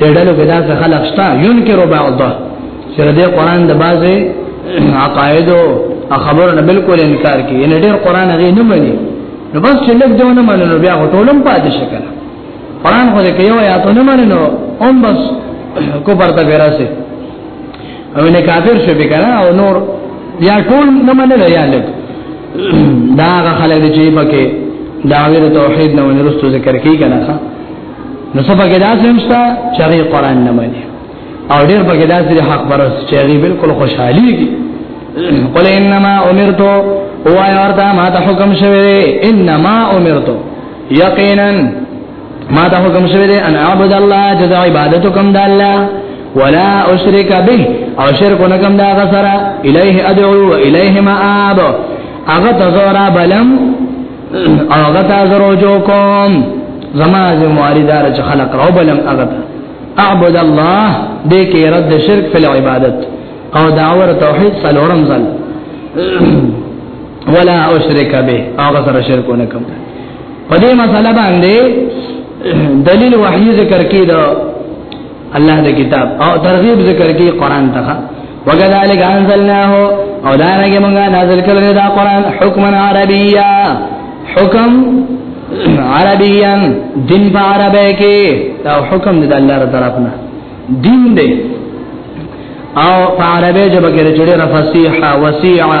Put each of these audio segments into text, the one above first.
ډېرلو کې داسې خلک شته ينکر بعضه چې د قران د بازه عقاید او خبرو نه بالکل انکار کوي یعنی ډېر قران هغه نه مني نو بس چې لږ دیو نه مننو بیا ټولم پاتې شکل قران خو دې کوي یا ته نه مننو هم بس کو پرته ګراسه او نه کافر شو به کنه او نور بیا ټول نه منل یا لږ دا خلک چې پکې داویر توحید نو ورستو ذکر کوي کنه نو سبا کې داسې هم شته چې هغه قران نه مني او ډېر په کې داسې حق پرس چې هغه بالکل خوشحالي دي قل انما امرت هو ورته ما ته حکم شوی انما امرت یقینا ما ته حکم شوی دی ان اعبد الله جزاء عبادت کوم د الله ولا اشرک به او شرک نه کوم دا غسرہ الیه ادعو و الیه مآب هغه تزورا بلم هغه تا زرو جو کوم زما زمواري دار چې خلق راو بلم هغه اعبد الله دې کې رد شرک فل عبادت او داور توحید سلورم زل ولا اشرک به هغه سره شرک نه کوم په دې مسله باندې دلیل وحی ذکر کې دا الله دې کتاب او ترغیب ذکر کې قران ته وکذالک انزلناه او دا رنګه موږ نازل کړل دا قران حکما عربیا حکم عربیا دین په عربی کې دا حکم دی د الله تعالی طرفنا دین دی او په عربی ژبه کې چې ډېر فصیحه وسیعه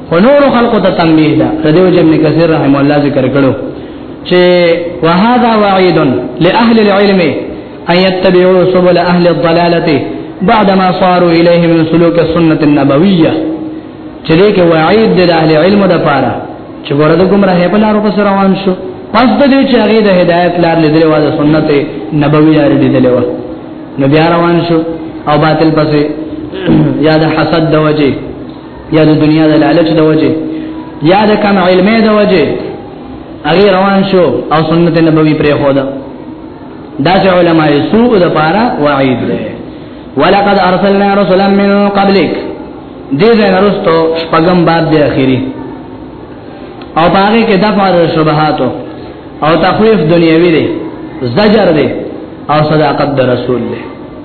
خو نور خلقو ته تنبیه ده د دیو جن کثیر رحم الله ذکر کړو چې وهذا وعید لاهل العلم ان يتبعوا سبل اهل الضلاله بعدما صاروا اليه من سلوك السنه النبويه چې دې کې وعید د اهل علم د پاره چې ګوره د ګمراه په لارو پس روان شو پس د دې چې هغه د هدایت لار لیدلې و د سنت نبوي لار لیدلې و نو بیا روان شو او باطل پسې یا د حسد د وجه یا د دنیا د لالچ د وجه یا د کم علمه د وجه هغه روان شو او سنت نبوي پرې خو دا داس علماء سوء د پارا وعید ده ولقد ارسلنا رسلا من قبلك دې ځای نرستو شپږم باب دی اخیری او باغې کې دفع د شبهاتو او تخویف دنیوي دی زجر دی او صداقت د رسول دی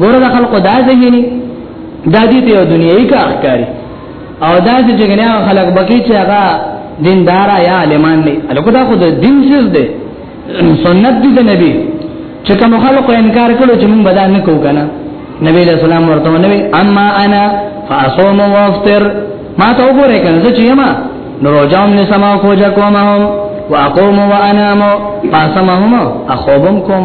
ورته خلکو دا ځینی دا دې ته دنیوي کار کوي او دا چې څنګه خلک بکی چې هغه دیندار یا عالمان نه الکو دا خو د دین څه دی سنت دی د نبی چې کوم خلکو انکار کړو چې موږ بدل نه کوو کنه نبی له سلام ورته نبی اما انا فاصوم وافطر ما ته وګوره کنه چې یما نو روزام نه سما کوجا کوم هم واقوم وانام پاسمهم اخوبم کوم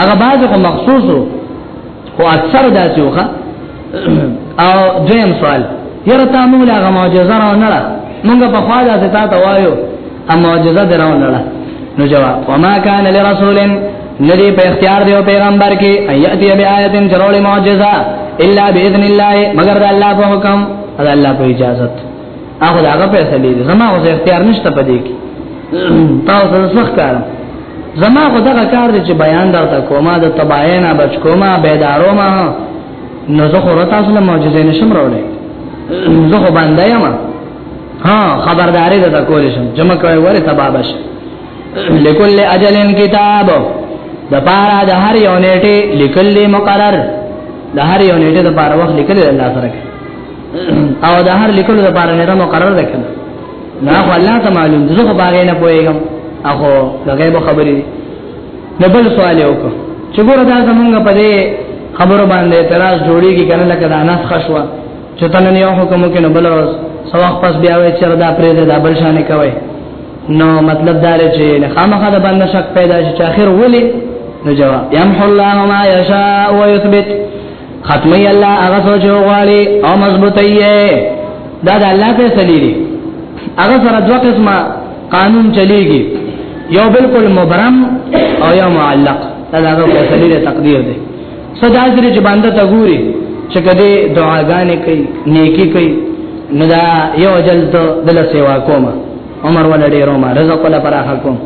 هغه باز خو مخصوص خو اکثر داسې وخه او دویم سوال یره تا موږ له معجزه را نه موږ په خوا داسې تا ته وایو ا معجزه دراو نه نو جواب وما كان لرسول ندی په اختیار دی پیغمبر کې ایاتی بی آیتن چرول معجزه الا باذن الله مگر د الله په حکم د الله په اجازه هغه دا هغه پیسې دي زما اوس اختیار نشته پدې کې تاسو سره څه کار زما خو دا کار دی چې بیان درته کومه د تباینا بچ کومه بیدارو ما نو زه خو تاسو له معجزې نشم راولې زه خو باندې یم ها خبرداري ده کول شم جمع کوي وره تبابش لکل اجلن کتاب د پارا د هر یو نیټه لیکل مقرر د هر یو نیټه د پارا وخت لیکل الله سره او د هر لیکلو لپاره نه مقرر ده کنه نه خو الله ته معلوم زه خو باغې نه پويګم اخو لګای به خبرې نه بل سوال یو کو چې ګوره دا زمونږ په دې خبرو باندې اعتراض جوړیږي کنه لکه دا ناس خشوا چې تنه نه یو حکم کې نه بل ورځ سواخ پس بیا وې چې دا پرې دا بل شان کوي نو مطلب دا لري چې نه خامخا د باندې شک پیدا شي چې اخر ولي نو جواب يمحو الله ما يشاء ويثبت ختمي الله هغه سوچ غواړي او مضبوطي دا د الله په سلیری هغه سره دوه قسمه قانون چلیږي یو بالکل مبرم او یو معلق دا هغه په سلیری تقدیر دی سجا سره چې باندې ته ګوري چې کدی دعاګانې کوي نیکی کوي نو دا یو جلد دل سیوا کومه عمر ولډې روما رزق ولا پراخه کوم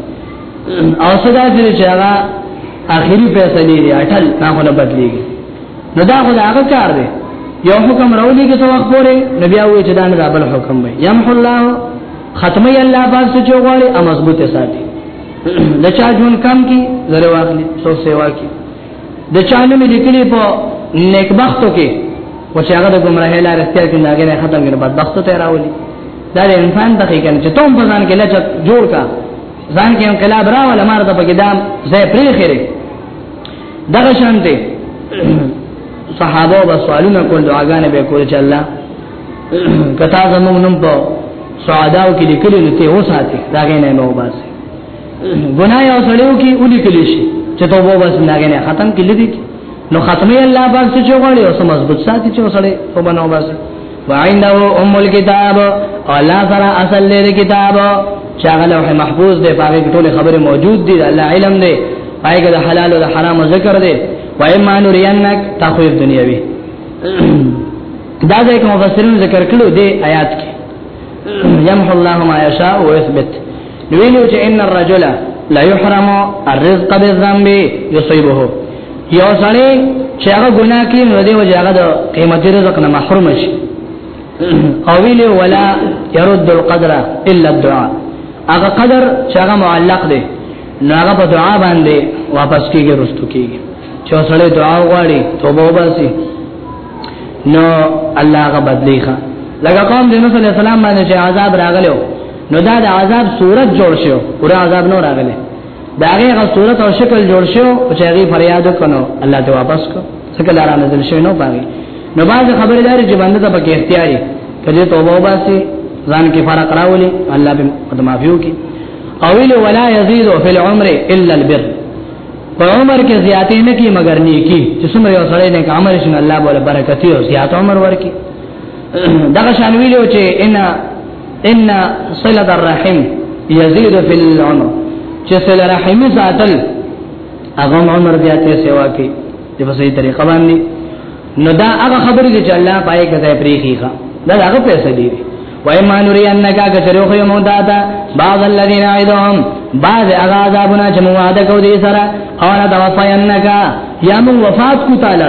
او صدا دې چې هغه اخیری فیصله دی اټل نه خو نه بدلیږي نو دا خو هغه کار دی یو حکم راولي کې څو وخت پورې نبی او چې دا نه بل حکم وي یمح الله ختمي الله پاک چې غواړي ا مضبوطه ساتي د چا جون کم کی زره واخلي سو سیوا کی د چا نه مې لیکلي په نیک بختو کې او چې هغه د گمراهی لار اختیار کړي هغه نه ختم کړي بدبختو ته راولي دا انسان ته کې کنه چې ته په ځان کې لچ جوړ کا ځان کې انقلاب راول مار ته پکې دام زه پرې خره دغه شانته صحابه و سوالونه کول دعاګانې به کول چې الله کتا زموږ نوم په سعداو کې لیکلي نو ته وساتې دا غي نه مو بس ګناه یو سړیو کې ولي کلی شي چې ته وو بس نه غنه ختم کې لدی نو ختمي الله پاک څه چوغړی او سم مضبوط ساتي چې وسړې په بنو بس وعنده ام الكتاب الله سره اصل لري کتاب چاغه لوح محفوظ دی پاره ټول خبره موجود دي الله علم دی پایګه د حلال او د حرام ذکر دی وایما نورینک تخویف دنیوي دا ځکه مفسرین ذکر کړو دی آیات کې يمحو الله ما يشاء ويثبت ویلو چې ان الرجل لا يحرم الرزق بالذنب يصيبه یو سړی چې هغه ګناه کوي نو دی وجه هغه د قیمتي رزق نه محروم شي او ویل ولا يرد القدر الا الدعاء هغه قدر چې هغه معلق دی نو هغه په دعا باندې واپس کیږي رستو کیږي چې سړی دعا وغواړي توبه وباسي نو الله هغه بدلی ښه لکه قوم د نبی صلی الله علیه وسلم باندې چې عذاب راغلو نو دا د عذاب صورت جوړ شو پورا عذاب نو راغله دا هغه صورت او شکل جوړ شو چې هغه فریاد وکړو الله ته واپس کو څکه لاره نزل شوی نو باندې نو باز خبره لري چې باندې ته پکې اختیاري کله توبه وباسي ځان کې فرق راولي الله به قدم افیو کې او ویل ولا یزيد فی العمر الا البر په عمر کې زیاتې نه کی مگر نیکی چې څومره یو سړی نه عمل شنه الله بوله برکتی او زیات عمر ورکی دغه شان ویلو چې ان ان صله الرحم يزيد في العمر چې صله رحم ساتل هغه عمر بیا ته سیوا کوي د وسې طریقه باندې نو دا هغه خبرې چې الله پای کې ځای پریخي ښا دا هغه پیسې دی وای ما نوري انک کچرو خو مو دادا بعض الذين عيدهم بعض هغه عذابونه چې مو وعده کو دي سره او نه توفینک یا مو وفات کو تعالی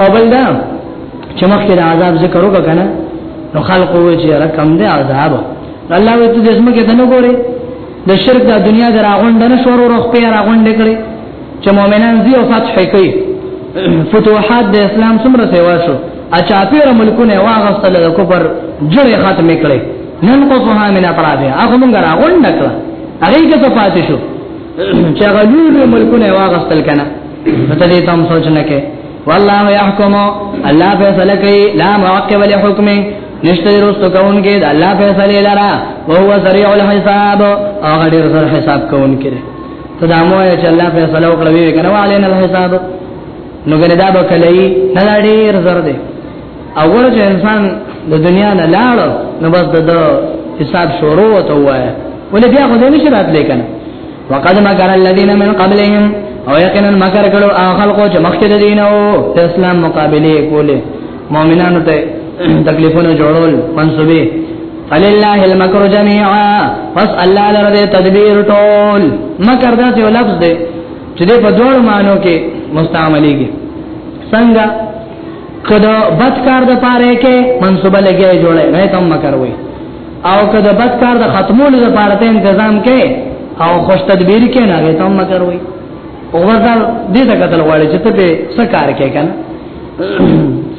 او بل دا چې مخکې د عذاب ذکر وکړه نو خلق وې چې رقم دې عذاب الله وې ته جسمه کې دنه ګوري د شرک د دنیا د راغوند نه شور او روخ په راغوند کړي چې مؤمنان زی او فتح کوي فتوحات د اسلام څومره سیوا شو اچا پیر ملکونه واغستل د کوپر جوړه ختم کړي نن کو په هامه نه پراته هغه مونږ راغوند کړه هغه کې ته پاتې شو چې هغه لوی ملکونه واغستل کنه ته دې تم سوچ نه کې والله يحكم الله فیصله کوي لا معقب لحکمه نشته رستو کوونکې د الله فیصله لرا او هو سریع الحساب هغه ډیر سر حساب کوونکې ته دا مو چې الله فیصله وکړه وی کنه علينا الحساب نو ګندا بکلې نه ډیر زر دی او ورته انسان د دنیا نه لاړ نو بس د حساب شروع وته وای ولې بیا خو دې نشی راتلې کنه وقد مکر الذين من قبلهم او یقینا مکر کړو هغه خلکو چې مخکې د دین او اسلام مقابله کوله مؤمنانو ته تکلیفونه جوړول منسوبې فلله المکر جميعا پس الله لره تدبیر ټول مکر دا یو لفظ دی چې په دوه معنی کې مستعملېږي څنګه کدا بد کار د پاره کې منصوبه لګیا جوړه نه تم مکروي او کدا بد کار د ختمولو د پاره ته تنظیم کې او خوش تدبیر کې نه غي تم مکروي او ورته دې ته قتل غواړي چې ته به څه کار کې کنه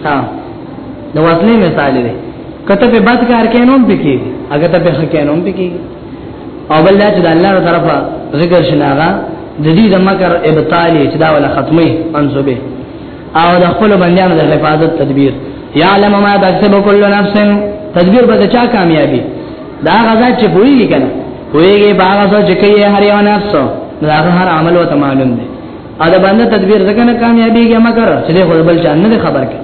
ها د وصلې مثال دی کته په بد کار کې نوم پکې اگر ته په حق کې نوم پکې او بل چې د الله تعالی طرفه ذکر شناغه د دې د مکر ابطالي چې دا ولا ختمي انسوبه او د خپل بندیانو د حفاظت تدبیر یعلم ما تکسب کل نفس تدبیر به چا کامیابی دا غزا چې پوری کنه پوریږي باغ سو چې کوي هر یو نفس دا هر عمل او معلوم دی او دا باندې تدبیر ځکه نه کامیابیږي مګر چې خو بل چا نه خبر کې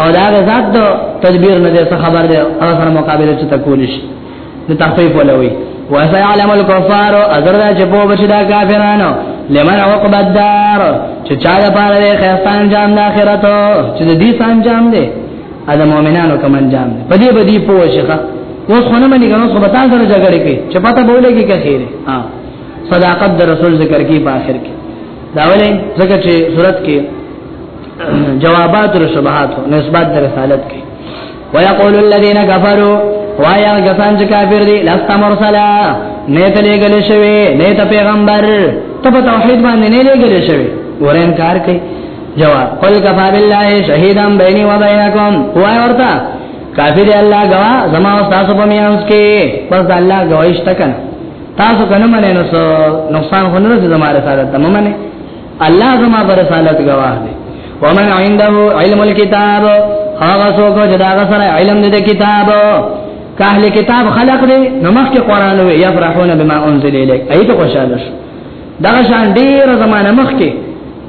او دا غزا د تدبیر نه ده خبر ده او سره مقابله چې تکول شي د تخفیف ولوي وسيعلم الكفار اذرنا جبو بشدا کافرانو لمن عقب الدار چې چا د پاره د خیرستان جام د اخرت چې د دې سان جام دی اده مؤمنانو کوم جام دی په دې بدی پوه شيخه اوس خو نه مني کنه خو بتا سره جګړه کوي چې پته بوله کې کثیر ها صداقت د رسول ذکر کی په اخر کې دا ولې ځکه چې صورت کې جوابات او شبهات نسبت د رسالت کې ويقول الذين كفروا وایا غسان چې کافر دي لست مرسلا نه ته لګل شوی نه ته پیغمبر ته په توحید باندې نه لګل شوی ورین کار کوي جواب قل کفا بالله شهیدا بیني و بینکم وای ورته کافر الله غوا زما او تاسو په میانس کې بس الله غوښته کنه تاسو کنه منه نو نقصان خو نه زما سره تمامه الله زما پر رسالت گواه دی ومن عنده علم الكتاب هغه څوک چې دا سره علم دې کتاب کاهل کتاب خلق دې نمخ کې قران وي يفرحون بما انزل اليك ايته خوشاله شو دا شان ډیر زمانه مخ کې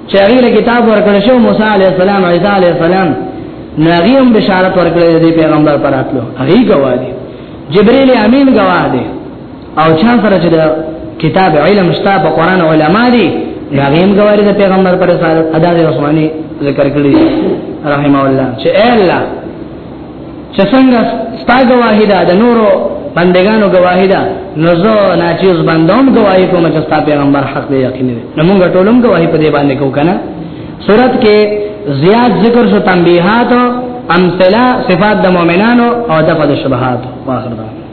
چې هغه کتاب ورکړ شو موسی عليه السلام عيسى عليه السلام نغیم بشارت ورکړې دې پیغمبر پراتلو هغه گواهی جبريل امين گواهی او چا سره چې کتاب علم شته په قران علما دي راغیم گواهی د پیغمبر پر رسالت ادا د عثماني ذکر کړی رحم الله چې اے الله چې څنګه ستا گواهی ده د نورو بندگانو گواهی ده نو زه ناچیز بندوم گواهی کوم چې ستا پیغمبر حق دی یقین دی نو موږ ټولم گواهی په دې باندې کو کنه صورت کې زیات ذکر شو تنبیحات امثله صفات د مؤمنانو او د شبهات واخر ده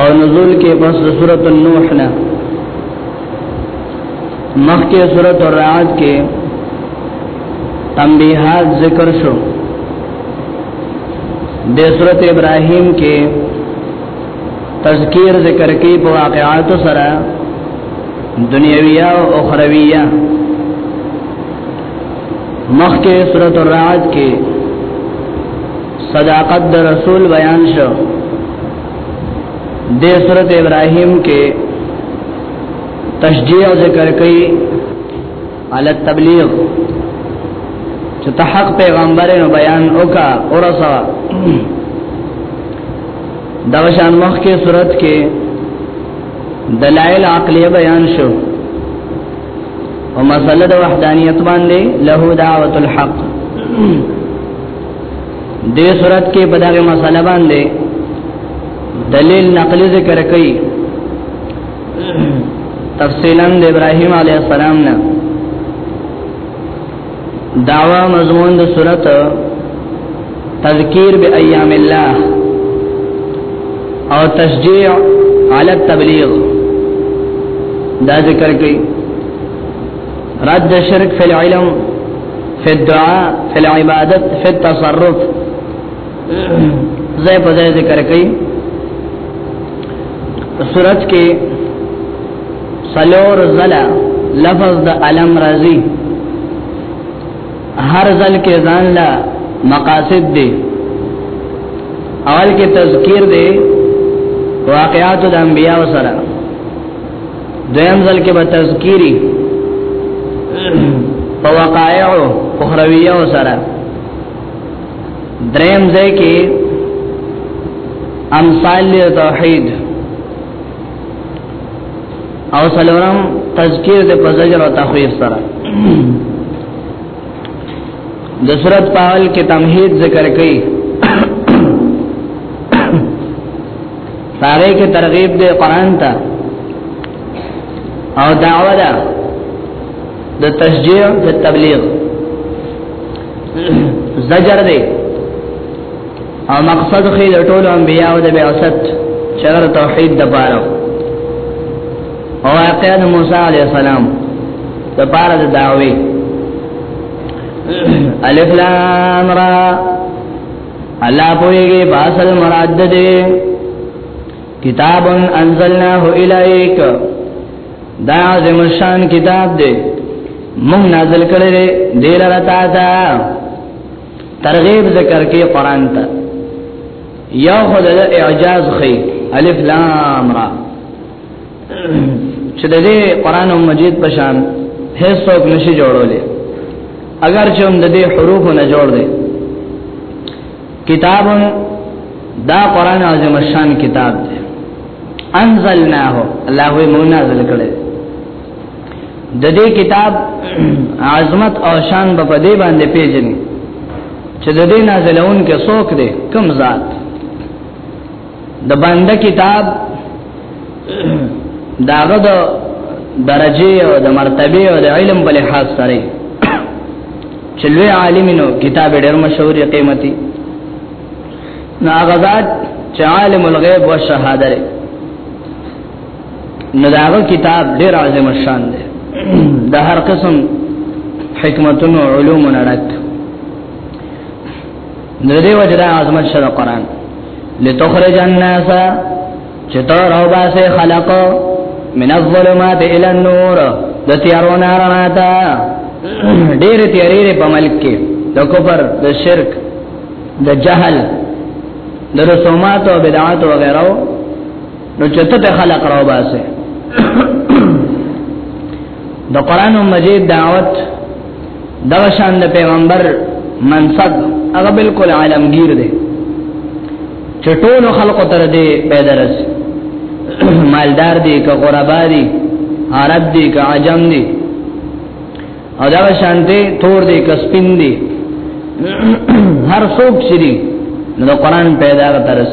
او نزول کې پس د سورۃ النوح نه مخکې سورۃ الرعد کې تنبیحات ذکر شو د سورۃ ابراهیم کې تذکیر ذکر کې په واقعات سره دنیویہ او اخرویہ مخکې سورۃ الرعد کې صداقت د رسول بیان شو د سورت ابراهيم کې تشجيع ذکر کړي على التبليغ چې ته حق پیغمبرانو بیان وکا اور سوا دا شان مخ کې صورت کې دلائل عقلیه بیان شو او مسله د وحدانیت باندې له دعوت الحق دې صورت کې په دغه مسله باندې دلیل نقلی ذکر کړي تفصیلا د ابراهیم علی السلام نه داوا مضمون د صورت تذکیر به ایام الله او تشجیع علی التبلیغ دا ذکر کړي رد شرک فی العلم فی الدعاء فی العبادت فی التصرف زې په ځای ذکر کړي سورت کې سلور زلا لفظ د علم راځي هر ځل کې ځان لا مقاصد دي اول کې تذکیر دي واقعات د انبیاء سره دویم ځل کې به تذکيري په وقایع اخرویه سره دریم ځای کې امثال توحید او سلورم تذکیر د پزجر او تخویف سره د صورت پاول کې تمهید ذکر کړي هغه کې ترغیب دی قران ته او دعوه ده د تشجيع د تبلیغ زجر دی او مقصد خې د ټولو انبیانو د بعثت چر توحید د بارو او واقعا موسی علی السلام د بار د دعوی الف لام را الله پويږي باصل مراد دې کتاب انزلناه الیک دا عظیم شان کتاب دې مون نازل کړي دې لرتا تا ترغیب ذکر کې قران ته یو خدای اعجاز خي الف لام را چې د دې قران مجید په شان هیڅ څوک نشي جوړولې اگر چې هم د دې حروف نه جوړ دی کتاب دا قران عظیم شان کتاب دی انزلناه الله یې مونږ نازل کړی د دې کتاب عظمت او شان په دې باندې پیژني چې د دې نازلون کې څوک دی کم ذات د باندې کتاب داغه د درجه او د مرتبه او د علم په لحاظ سره چې لوی عالم نو کتاب ډېر مشهور دی قیمتي نو هغه ذات چې عالم الغیب او شهادت لري نو داغه کتاب ډېر عظیم شان دی د هر قسم حکمتونو علوم نړک نو دې وجه دا عظمت شوه قران لتخرج الناس چتر او باسه خلق من الظلمات الى النور د تیارو نارنا تا ډېر تیارې په ملک کې د کفر د شرک د جهل د رسومات او بدعات وغیرہ نو چته ته خلق راو باسه د قران مجید دعوت د شان د پیغمبر منصب هغه بالکل عالمگیر دی چټول خلق تر دې پیدا رس مالدار دی که غربا دی عرب دی که عجم دی او دا شان دی تور دی که سپین دی هر څوک شری نو قران پیدا ترس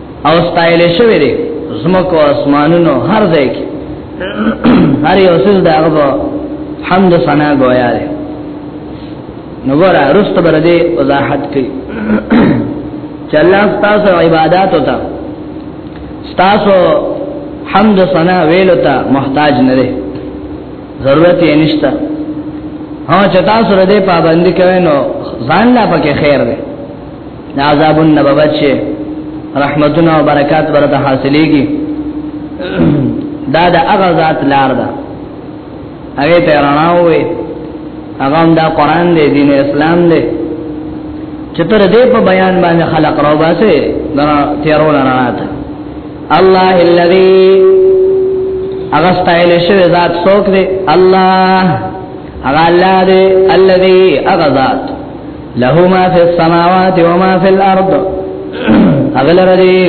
او ستایل شوی دی زمکو اسمانونو هر ځای کې هر یو څه دا غو حمد ثنا گویا دی نو ګورا رست بر دې وضاحت کوي چې الله تاسو عبادت وتا تاسو حمد ثنا ویل وتا محتاج نه دی ضرورت یې نشته ها چې تاسو ردې پابندي کوئ نو ځان لا پکې خیر دی دا عذاب النبوت شه رحمتونه او برکات ورته حاصلېږي دا د هغه ذات لار ده هغه ته رڼا وې هغه هم دا قران دی دین اسلام دی چې تر دې په بیان باندې خلق راو باسه دا تیرول رڼا ته الله الذي اغستایل شوی ذات څوک دی الله هغه الله دی الذي اغذات له ما فی السماوات و ما فی الارض اغل ردی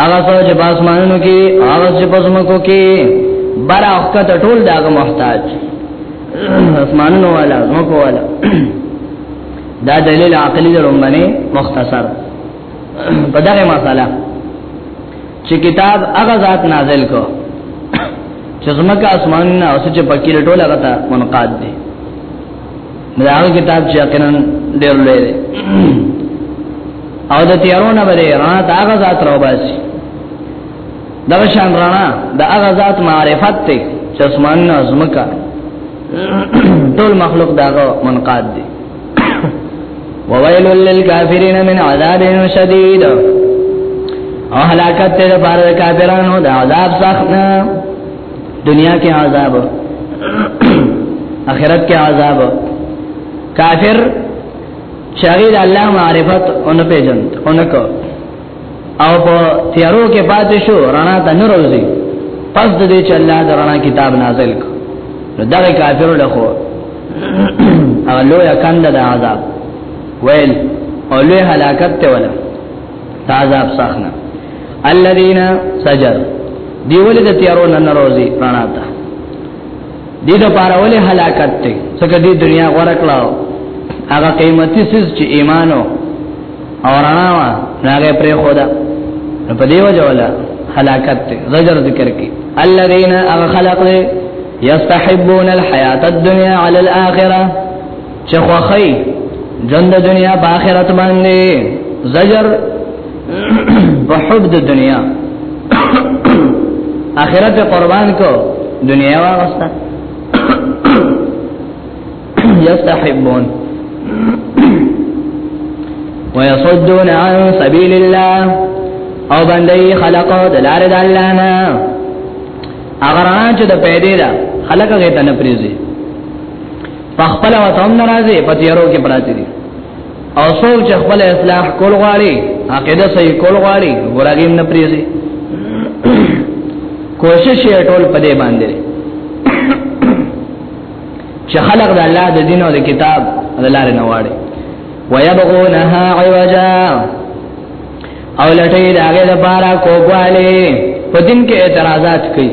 هغه سوچ په اسمانونو کې هغه سوچ په زمکو کې بار اوخه ته ټول داغه محتاج اسمانونو والا زمکو والا دا دلیل عقلی درومبنه مختصر په دغه مسله چې کتاب هغه ذات نازل کو چې زمکه اسمانونه او سوچ پکې ټول هغه ته منقاد دي دا هغه کتاب چې یقینا ډېر لوی دی او د تیارونه باندې رڼا دا هغه ذات راو باسي دا شان رڼا دا هغه ذات معرفت ته چې اسمان نه ازمکا ټول مخلوق داغه منقاد دي وویل للکافرین من عذاب شدید او هلاکت ته لپاره کافرانو د عذاب سخت نه دنیا کې عذاب اخرت کې عذاب کافر شغیل الله معرفت اون پیجن اونکو او په تیارو کې پاتې شو رڼا ته نه روزي پس د دې چې الله د رڼا کتاب نازل کړ نو دا کافر له خو او لوی کند د عذاب ویل او لوی هلاکت ته ولا تازه افسخنا الذين سجر دیول د تیارو نن روزي پرانا تا دې د پاره ولې هلاکت ته څنګه دې دنیا ورکلاو هغه قیمتي سیس چې ایمانو او رڼا وا هغه پرې خدا په دې وجه ولا هلاکت ته زجر ذکر کې الذين اغ خلق يستحبون الحياه الدنيا على الاخره چې خوخی ژوند دنیا په آخرت باندې زجر په حب د دنیا آخرت قربان کو دنیا واغستا یستحبون ويصدون عن سبيل الله او باندې خلقو د لار د الله نه اگر چې د پیدې دا خلق غیته نه پریزي په خپل وته هم ناراضي په تیارو کې پراته دي او څوک چې خپل اصلاح کول غواړي عقیده صحیح کول غواړي ګورګیم نه پریږي کوشش یې ټول په دې باندې چې خلق د الله د دین او د کتاب د لارې نه واړي ويبغونها عوجا او لټي داګه د بارا کوواله په دین کې اعتراضات کوي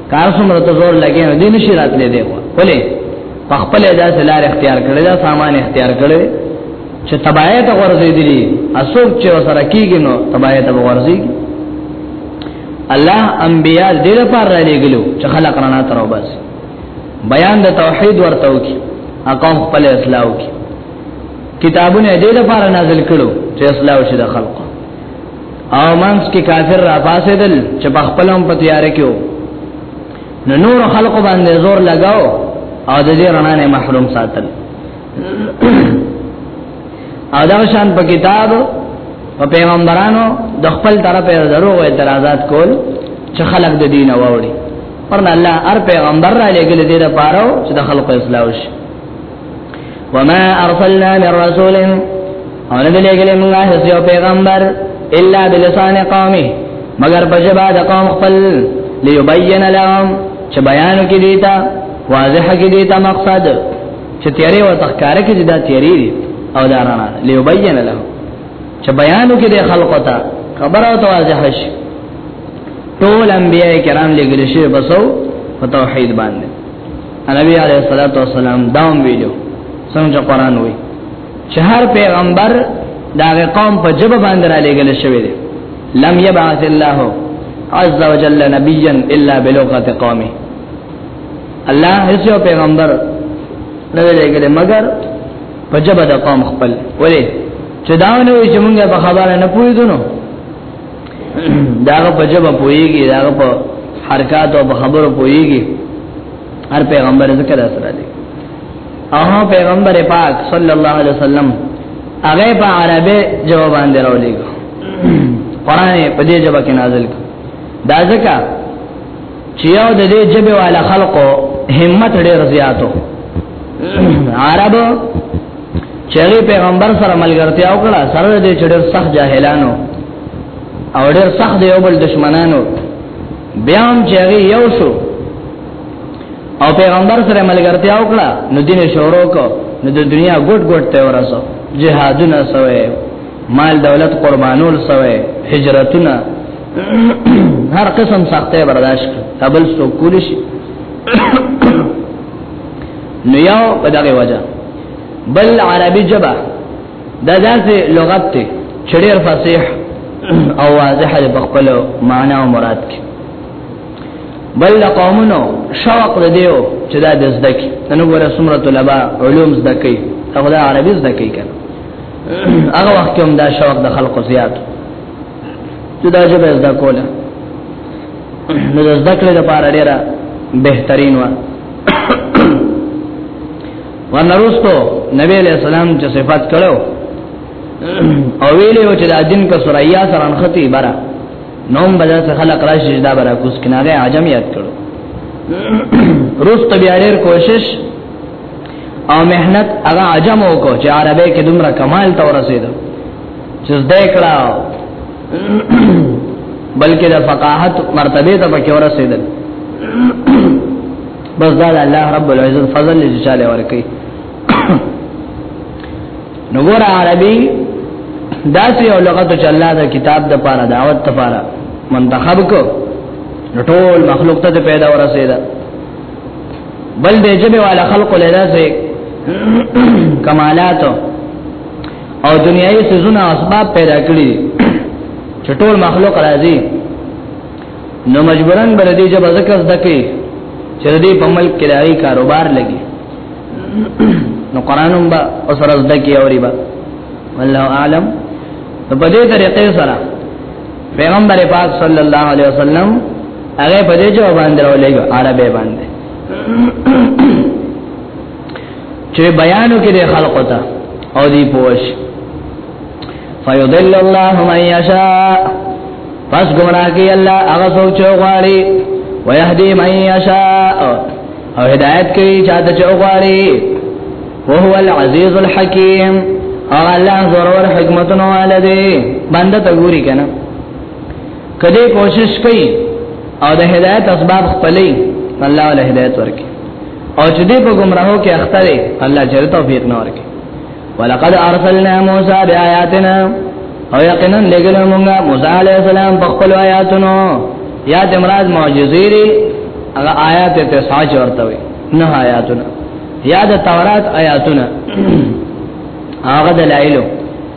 کار څومره ته زور لګې نه دین شي راتلې دی ولې په خپل ځای لار اختیار کړی دا سامان اختیار کړی چې تبعه ته ورځې دي اسوک چې وسره کیږي نو تبعه ته ورځي الله انبیاء دې لپاره را لګلو چې خلق رڼا تر وبس بیان د توحید ورته وکي اقام خپل اسلام وکي کتابونه دې لپاره نازل کړو چې اسلام شي د خلقو او منس کې کافر را پاسې دل چې په خپل هم په تیار کې وو نو نور خلق باندې زور لگاو او د دې رڼا نه محروم ساتل او دا شان په کتاب په پیغمبرانو د خپل طرف پر درو او اعتراضات کول چې خلق د دین اوړي پرنا الله هر پیغمبر را لګل دې لپاره چې د خلق اصلاح وشي وما ارسلنا من رسول او نه دلګلې موږ هیڅ یو پیغمبر الا بلسان قومه مگر په جبا د قوم خپل ليبين لهم چې بیان کې دیتا واضح کې دیتا مقصد چې تیارې او تخکار کې دا تیارې دي او دا رانا ليبين لهم چې بیان کې د خلقو ته خبر او واضح شي ټول انبیای کرام لګل شي بسو په توحید باندې نبی علیہ الصلوۃ والسلام داوم ویلو څنګه قرآن وی چې هر پیغمبر دا قوم په جبه باندې را لېګل شوی دی لم يبعث الله عز وجل نبيا الا بلغه قومه الله هیڅ پیغمبر نه لېګل مگر په جبه د قوم خپل ولې چې داونه وی چې مونږه په خبره نه پوهیدو نو داغه په جبه پويږي داغه په حرکت او په خبرو پويږي هر پیغمبر ذکر سره دی اها پیغمبر پاک صلی الله علیه وسلم هغه په عربه جواب باندې راولې قرآن په دې جواب کې نازل دا ځکه چې یو د دې جبه والا خلقو همت ډېر زیاتو عرب چې پیغمبر سره ملګرتیا وکړه سره دې چې ډېر سخت جاهلانو او ډېر سخت دی یو بل دشمنانو بیا هم چې یو شو او پیغمبر سره ملګرتیا وکړه نو دین شورو کو نو د دنیا ګډ ګډ ته ورسو جهادونه سوې مال دولت قربانول سوې هجرتونه هر قسم سختې برداشت قبل سو کول شي نو یو په دغه وجه بل عربي جبه دا ذات لغت ته چړیر فصیح او واضح د خپل معنا او مراد کې بل قومونو شوق د دیو چې دا د زده کې نن ګوره سمره طلبه علوم زده کوي هغه د عربي زده کوي کنه هغه وخت هم دا شوق د خلکو زیات چې دا ژبه زده کوله نو د زده کړې لپاره ډیره بهترین و ورنروستو نبی علیہ السلام چې صفات کړو او ویلو چې د دین کا سوریا سره انختی برا نوم بدا څخه خلق راشي دا برا کوس کناغه عجم یاد کړو روست بیا ډیر کوشش او مهنت هغه عجم وکړو چې عربی کې دومره کمال تور رسیدو چې زده کړه بلکې د فقاهت مرتبه ته پکې ورسېدل بس دا الله رب العزت فضل دې چاله ورکي نو ګور عربي داسې یو لغت چې الله د کتاب د پاره دعوت ته پاره منتخب کو ټول مخلوق ته پیدا ورسېدا بل دې جبه والا خلق له داسې کمالاتو او دنیاي سيزونه اسباب پیدا کړی چې ټول مخلوق راځي نو مجبورن بر دې جب ذکر دکې چې دې په ملک کې راي کاروبار لګي نو قرانم با اوسره دکې اوري با والله اعلم نو په دې طریقې سره پیغمبر پاک صلی الله علیه وسلم هغه په دې جواب باندې راولېګو عربه باندې چې بیانو کې د خلقو ته او دی پوش فیضل الله من یشاء پس گمراه کی الله هغه څوک چې غواړي ويهدي من یشاء او هدایت کوي چاته چې غواړي وهو العزیز الحکیم او الله ضرور حکمتونو والده بنده ته ګوري کنه کله کوشش کوي او د هدایت اسباب خپلې الله له هدایت ورکړي او چې دې په گمراهو کې اخته دي الله جل توفیق نه ورکي ولقد ارسلنا موسى بآياتنا او یقینا لګلو موږ موسی عليه السلام په خپل آیاتونو یا د مراد معجزې لري هغه آیات ته ساج ورته وي نه آیاتونه یا د تورات آیاتونه هغه دلایلو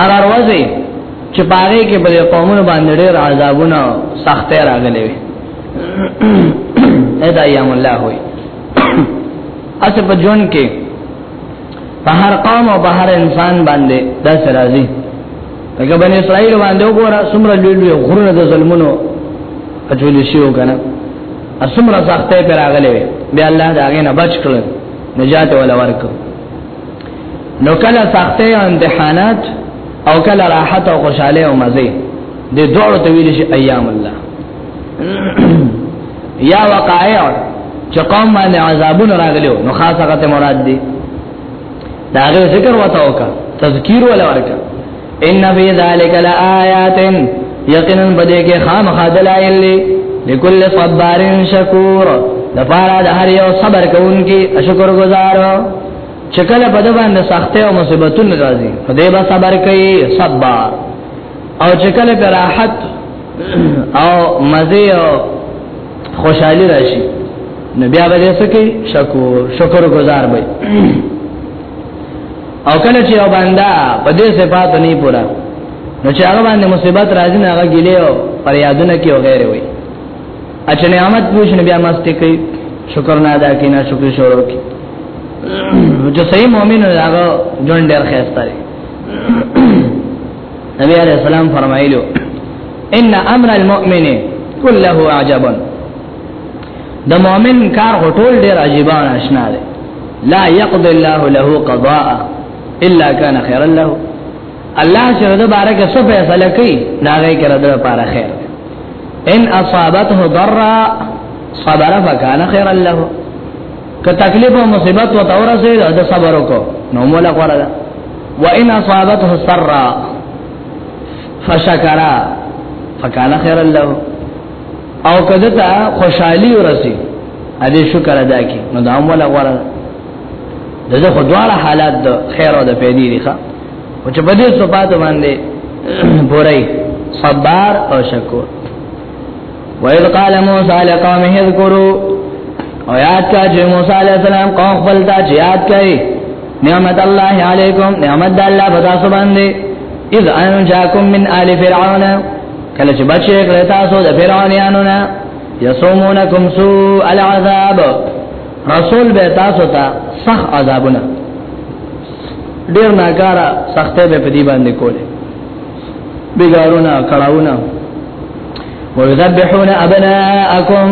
هر ورځې چې باغې کې بل قومونو باندې ډېر عذابونه سختې راغلي وي ادا ايام الله وي اته په جون کې په هر قوم او په هر انسان باندې دا سره دي هغه باندې اسرائیل باندې وګوره څومره لوی لوی غرونه د ظلمونو اچول شي وکنه اسمره سختې پر راغلي بیا الله دا غي نه بچ کړل نجات ولا ورکړ نو کله سخته امتحانات او کله راحت او خوشاله او مزه د دوړو ته ویل شي ایام الله یا وقایع چې قوم باندې عذابونه راغلي نو خاصه غته مراد دي دا غي ذکر وته وکا تذکیر ولا ورکا ان فی ذلک لآیات یقینا بده کې خامخا دلایل لکل صبار شکور لپاره د هر یو صبر کوونکی شکر گزار چکل په د باندې سخته او مصیبتونه راځي په دې به صبر کوي صبر او چکل پر راحت او مزه او خوشحالي راشي نو بیا به دې سکی شکر شکر گزار وي او کله چې یو بندا په دې صفات نه پورا نو چې هغه باندې مصیبت راځي نه هغه ګلې او فریادونه کوي او غیر وي اچ نعمت پوښنه بیا مسته کوي شکر نه ادا کوي نه شکر شروع کوي چې صحیح مؤمن هغه جون ډیر خسته دی نبی علیہ السلام فرمایلو ان امر المؤمن كله عجبا د مؤمن کار غټول ډیر عجیب او ناشنا دی لا يقضي الله له قضاء الا كان خيرا له الله چې د بارکه څه فیصله کوي ناغه کړه د لپاره خیر ان اصابته ضرا صبر فكان خيرا له که تکلیف او مصیبت و تور سي د صبر وکړو نو مولا غره ده وان اصابته سرا فشکرا فكان خيرا له او کده ته خوشحالي ورسي ا دې شکر ادا کی نو دا مولا غواړه دغه خو دواړه حالات د خیر او د پیدې دي ښا او چې په دې صفات باندې پوری صبر او شکور وَإِذْ قَالَ مُوسَى لِقَوْمِهِ اذْكُرُوا او یاد کا چې موسی علی السلام قوم خپل ته یاد کړي نعمت الله علیکم نعمت الله بدا سبحان دې اذ انجاکم من آل فرعون کله چې بچی کړه تاسو د فرعونانو نه یسومونکم سوء العذاب رسول به تاسو ته صح عذابونه ډیر ناګارا سخته به په دې باندې کوله بیګارونه کړهونه ويذبحون ابناءكم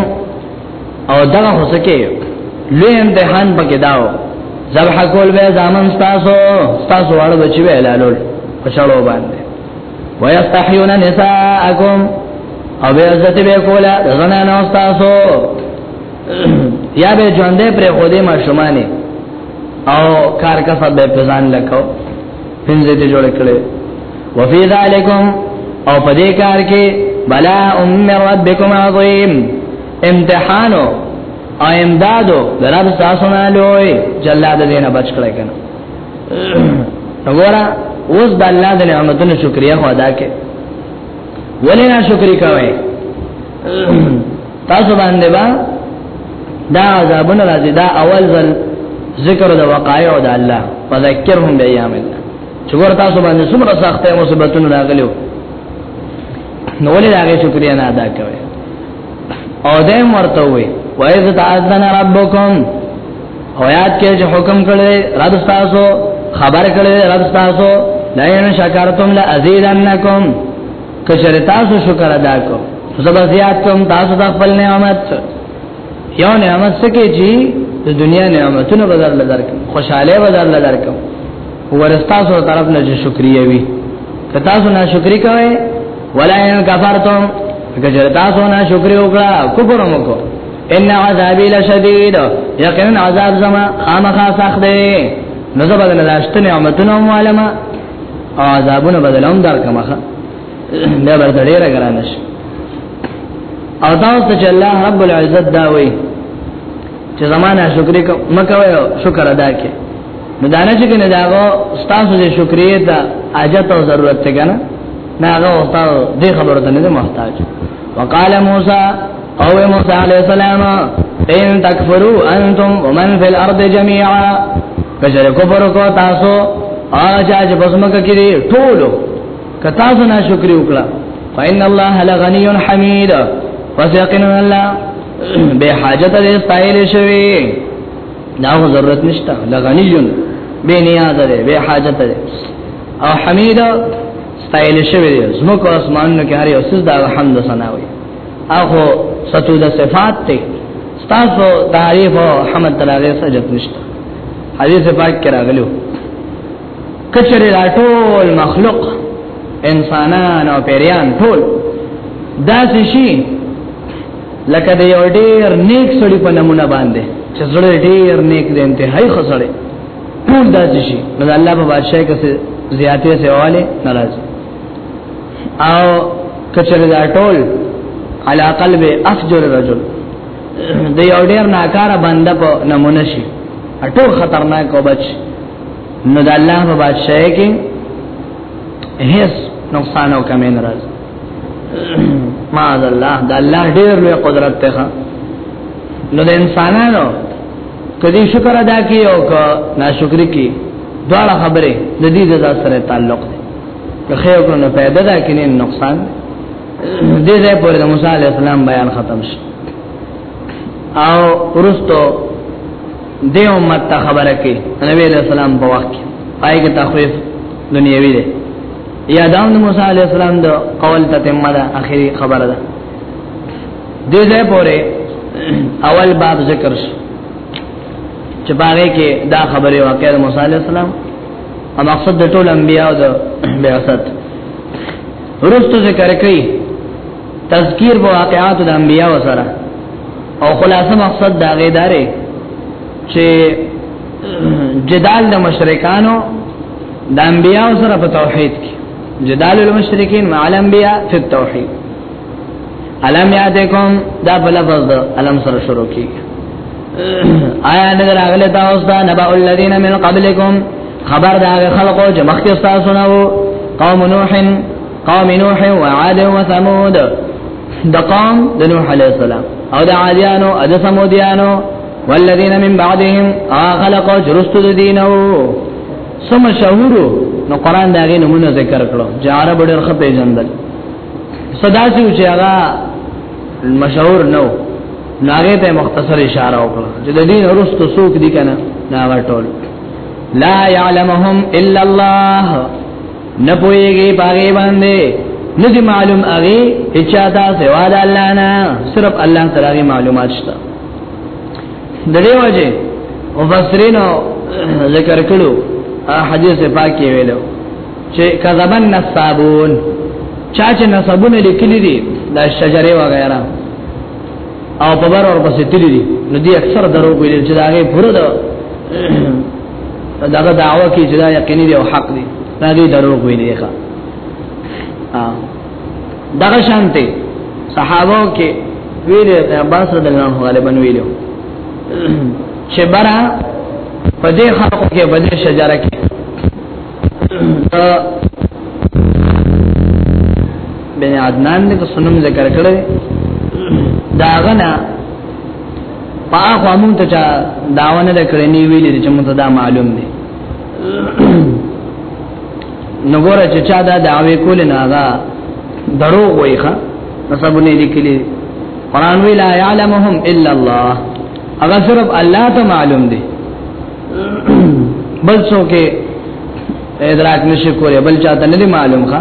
او دا هوسکه لوی امتحان پکې داو ذبح کول به ځامن تاسو تاسو واړو بچي به لالول پښړو باندې ويستحيون نساءكم او به عزت به کولا زنان او تاسو یا به ژوندې پر خودي ماشومانه او کار کا سب به پزان لکاو پنځه دې جوړ کړي وفي ذالکم او په دې کار کې بلا ام ربکم عظیم امتحانو او امدادو درب تاسو نه لوی جلاد دینه بچ کړی کنه وګوره اوس د الله د نعمتونو شکریا خو ادا کې ولې نه شکرې کوي تاسو باندې با دا عذابونه راځي دا اول ځل ذکر د وقایع د الله فذكرهم بأيام الله چې ور تاسو باندې څومره سختې مصیبتونه راغلي نو ولې دا غي شکریا نه ادا کوي او دې مرته وي وایذ تعذنا ربکم او یاد کې چې حکم کړی رب تاسو خبر کړی رب تاسو لئن شکرتم لازیدنکم کچر تاسو شکر ادا کو زبر زیات کوم تاسو د خپل نعمت یو نعمت سکه چې د دنیا نعمتونو بدل لدرک خوشاله بدل لدرک ورستا سو طرف نه شکریا وی کتا سو نه شکری کوي ولا ان کفرتم کچر تاسو نه شکر وکړه کفر وکړه ان عذابی لشدید یقینا عذاب زما خامخا سخت دی نو زه بدل لاشت نعمتونه معلومه او عذابونه بدلوم در کمخه دا ورته ډیره ګران شي او دا ته چې الله رب العزت دا وایي چې زمانہ شکر مکوي شکر ادا کړي نو دا نه چې کنه داغو ستاسو دې شکرې ته حاجت او ضرورت ته کنه ناغه او تاسو دې خبرو ته نه محتاج وقال موسی او موسی علی السلام ان تکفروا انتم ومن فی الارض جميعا کجره کفر کو تاسو اج اج بسمک کړي ټولو که تاسو نه شکر وکړه فإن الله لغني حمید پس یقینا الله به حاجت دې استایل شوی دا ضرورت نشته لغنی به نیاز دې به حاجت دې او حمید استایل شوی زموږ اسمانونو کې هر یو څه دا الحمد ثنا وي اخو ستو د صفات ته تاسو تعریف او حمد تعالی سره جت نشته حدیث پاک کې راغلو کچره دا ټول مخلوق انسانان او پیریان ټول دا شي لکه د یو ډیر نیک سړي په نمونه باندې چې زړه ډیر نیک دی انتهائی خسړی ټول دا شي نو الله په بادشاہ کې زیاتې سیواله ناراض او کچره دا ټول علا قلب افجر رجل د یو ډیر ناکاره بنده په نمونه شي ټول خطرناک او بچ نو د الله په بادشاہ کې هیڅ نقصان او کمی نه راځي ما ذا الله د الله ډیر لوی قدرت ته نو د انسانانو کدی شکر ادا کی او که ناشکری کی دواړه خبره د دې د سره تعلق دی که خیر کړو نو پیدا ده کې نه نقصان دې ځای پورې د موسی علی السلام بیان ختم شي او ورستو دې امت ته خبره کې نبی علی السلام په وخت کې پای کې تخویف دنیوي ده یا داوند موسی علی السلام د قول ته تمه ده اخري خبره ده دې ځای پورې اول باب ذکر شو چې باغې کې دا خبره واقعه موسی علی السلام ا مقصد د ټول انبیاء او د بیاست ورستو ذکر کوي تذکیر په واقعات د انبیاء سره او خلاصه مقصد دا غیدارې چې جدال د مشرکانو د انبیاء سره په توحید کې جدال المشرکین مع الانبیاء فی التوحید علم یاتکم دا په لفظ د علم سره شروع کی آیا نه راغله تاسو دا نبا الذین من قبلکم خبر دا خلقو چې مخکې تاسو نه وو قوم نوح قوم نوح وعاد وثمود د قوم د نوح علیه السلام او د عادیانو او د سمودیانو والذین من بعدهم خلقو جرست دینو سم شهورو نو قران دا غي نمونه ذکر کړو چې عرب ډېر خپې جندل صدا سي چې هغه مشهور نو ناغه ته مختصر اشاره وکړه چې د دین ورستو څوک دي کنه دا ورټول لا يعلمهم الا الله نه پويږي باغې باندې ندی معلوم اغي اچا دا سوا د الله نه صرف الله تعالی معلومات شته د دې وجه مفسرین ذکر کړو حدیث پاک کې ویلو چې کذبن نصابون چا چې نصابونه لیکلي دي د شجره و غیره او په بار اور پسې تللی دي نو دي اکثر درو ویل چې دا غي پوره ده دا دعوه کې چې دا یقیني دی او حق دی دا غي درو ویل دی ښا دا شانته صحابه کې ویل عباس رضی الله عنه غالبا ویلو چې برا په دې خلقو کې په دې شجره کې بن عدنان دې سنم ذکر کړي دا غنا پاخ امون ته چا داونه د کړي نی ویلې چې مونږ ته دا معلوم دي نګوره چې چا دا دعوی کول نه دا دروغ وایخه نسبونه لیکلي قران وی لا يعلمهم الا الله هغه صرف الله ته معلوم دی بل څوک ادراک نشي کولای بل چاته نه معلوم ښا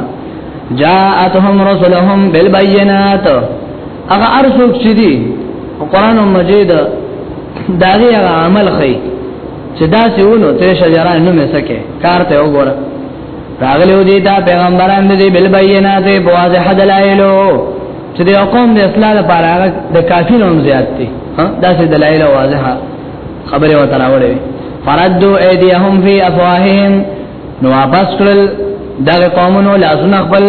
جاءتهم رسلهم بالبينات هغه ارسوک چې دي قرآن مجید داغه عمل خي چې دا سيونو ته شجره نه مسکه کارته وګوره راغلو دي دا پیغمبران دي بل بینات په واضح دلایلو چې د قوم د اصلاح لپاره هغه د کافی نوم زیات دي ها دا سه دلایل واضحه خبره وته راوړې فردو ایدیهم فی افواههم نو واپس کړل دا قومونو لاسونه خپل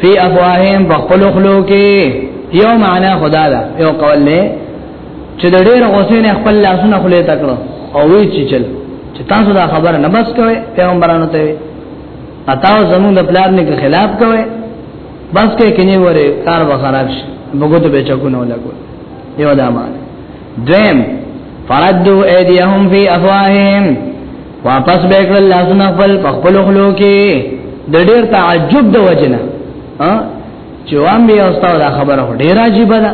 فی افواههم بخلو خلو کې یو معنا خدا دا یو قول له چې د ډېر غوسې نه خپل لاسونه خلې تکړه او وی چې چل چې تاسو دا خبره نه بس کوي پیغمبرانو ته اتاو زمون د پلان نه خلاف کوي بس کې کني وره کار به خراب شي موږ ته به چکو نه لګو یو دا مان دیم فردو ایدیهم فی افواههم واپس به کړل لاسونه خپل خپل خلو کې د ډېر تعجب د وجنه ها چې وام بیا استاد خبره ډېر عجیب ده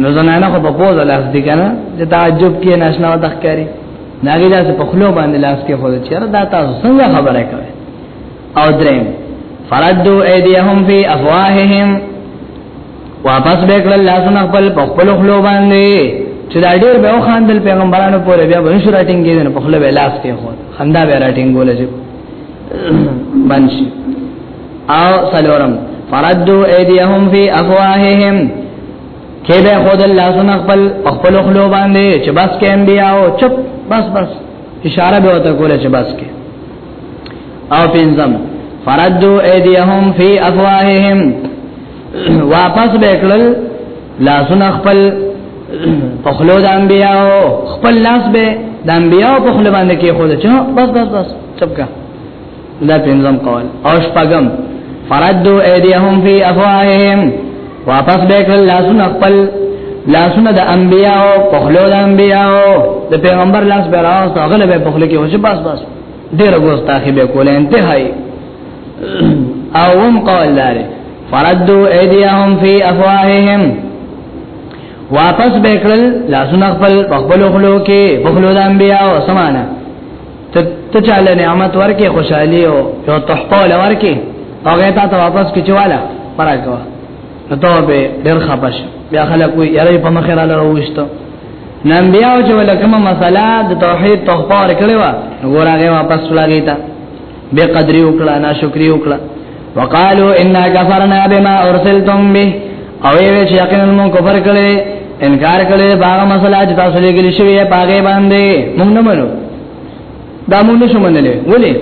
نو زنانه خو په پوز لاس دي کنه چې تعجب کې ناشنا و تخکاری ناګی لاس په خلو باندې لاس کې خو چې دا تاسو څنګه خبره کوي او دریم فردو ایدیهم فی افواههم واپس وکړل لاسونه خپل په خپل خلو باندې چې دا ډېر به خواندل پیغمبرانو پورې بیا به شروع ټینګې نه په خلو به لاس کې خو خندا به راټینګول شي بنشي او سلورم فردو ایدیهم فی افواههم کې به خود الله سن خپل خپل خلو باندې چې بس کې انبیا او چپ بس بس اشاره به وته کوله چې بس کې او پنځم فردو ایدیهم فی افواههم واپس به کړل لا سن خپل په خلو د انبیا او خپل لاس به د انبیا په خلو باندې کې خود چې بس بس بس چپ کا دا پنځم قول او شپږم فردو ایدیهم فی افواههم واپس به کړ لاسونه خپل لاسونه د انبیاو په خلو د انبیاو د پیغمبر لاس به راوست هغه به په خلو کې وځي بس بس ډیر ګوستاخی به کول انتهای او هم قول دار فردو ایدیهم فی افواههم واپس به کړ لاسونه خپل په خلو خلو کې په خلو د انبیاو سمانه ته چاله نعمت ورکه خوشحالي او یو تحفه لورکه هغه ته ته واپس کیچواله پراګوا نو ته به ډېر خپش بیا خلک وي یاره په مخه را لرويشتو نن بیا چې ولکمه مسله د توحید تحفه ورکړې و ګورغه واپس لاګی تا به قدرې وکړه ناشکری وکړه وقالو انا کفرنا بما ارسلتم به او وی چې یقینا مون کفر کړي انکار کړي باغ مسله چې تاسو لګل شوی پاګې باندې مونږ نه منو دا مونږ نشو منلې ولې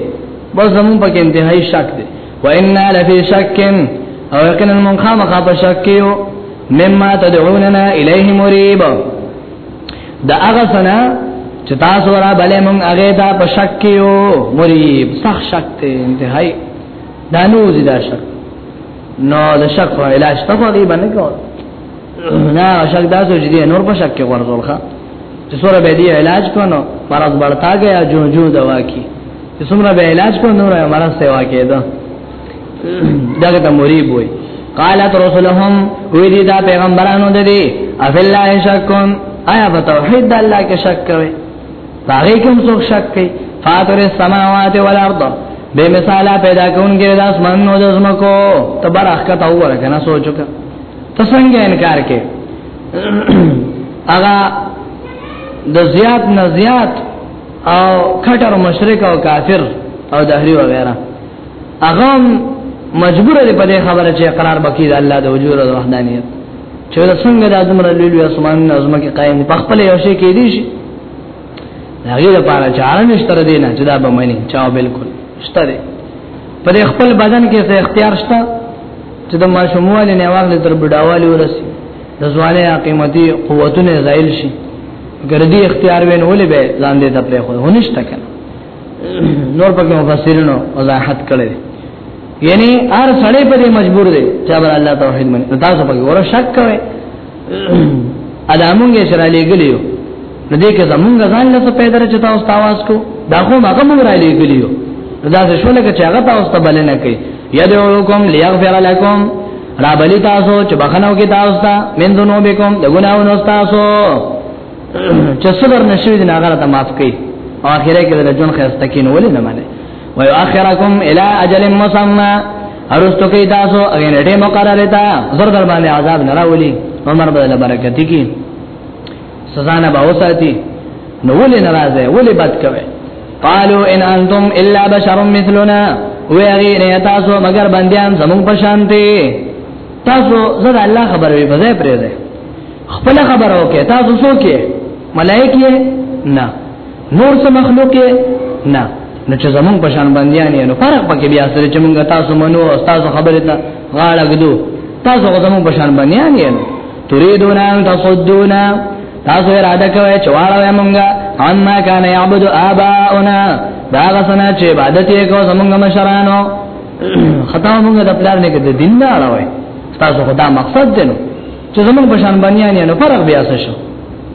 بس زمون پکې انتهایی شک دی و انا لفی شک او یقینا مون خامخا په شک کیو مما تدعوننا الیه مریب دا هغه سنا چې تاسو را بلې مونږ هغه دا په شک کیو مریب سخت شک ته انتهایی دا نو دي دا شک نو دا شک خو علاج ته خو دی باندې کو نه شک دا سوچ دي نور په شک کې ورزول ښه چې سره به دی علاج کو نو مرض بڑھتا گیا جو جو دوا کی چې سمره به علاج کو نور مرض سیوا کېده دا ته مریب وای قالت رسلهم وی دي دا پیغمبرانو دي افلا شکون آیا په توحید الله کې شک کوي باغی کوم څوک شک کوي فاطر السماوات والارض به مثال پیدا کونکي د اسمانونو د زمکو تبر اخکته وره کنه سوچو کا ته څنګه انکار کې اغا د زیات نه زیات او کټر مشرک او کافر او دهری و غیره اغه مجبور دی په دې خبره چې اقرار بکی د الله د وجود او وحدانیت چې څنګه د ادم رلوی اسمان نظم کې قائم په خپل یو شی کې دي شي دا غیر لپاره چاره نشته دی نه چې دا به منی چا بالکل شته دی پر خپل بدن کې څه اختیار شته چې د ماشوموالي نه واغله تر بډاوالي ورسي د ځواني قیمتي قوتونه زایل شي ګردي اختیار وین ولې به ځان دې د پرې خو هنيشته کنه نور پکې مفسرینو وضاحت کړي یعنی هر سړی په دې مجبور دی چې بر الله توحید مني تاسو پکې ور شک کوئ ادا مونږه سره لګلیو نو دې کې زمونږ ځان له څه پیدا چې تاسو تاواز کو دا خو هغه مونږ را لګلیو دا څه شو لکه چې هغه تاسو ته بلنه کوي یدعوکم لیغفر لکم را بلی تاسو چې بخنو کې تاسو ته من ذنوبکم د ګناونو تاسو چې صبر نشوي نه هغه ته معاف کوي اخره کې د جون خسته کین ولې نه مانه ويؤخركم الى اجل مسمى ارستو کې تاسو اغه نټه مقرره تا زر در باندې عذاب نه راولي عمر بدل برکتی کی سزا نه باوساتی نو ولې ناراضه ولې بد کوي قالوا ان انتم الا بشر مثلنا ویری نه تاسو مگر بندیان زمون په شانته تاسو زړه الله خبر وي بځای پرې ده خپل خبر اوکه تاسو څوک ملائکه نه نور څه مخلوق نه نو چې زمون په شان بنديان یې نو فرق پکې بیا سره چې مونږ تاسو منو او تاسو خبره ته غاړه ګدو تاسو زمون په شان بنديان یې نو تريدون ان تصدونا تاسو اراده کوي چې واړه مونږه اما کان يعبد اباؤنا دا غسنا چې عبادت یې کو زمونږ مشرانو خطا مونږه د پلان نه کې د دین نه اړوي تاسو خدا مقصد دینو چې زمونږ په شان بنديان یې نو فرق بیا څه شو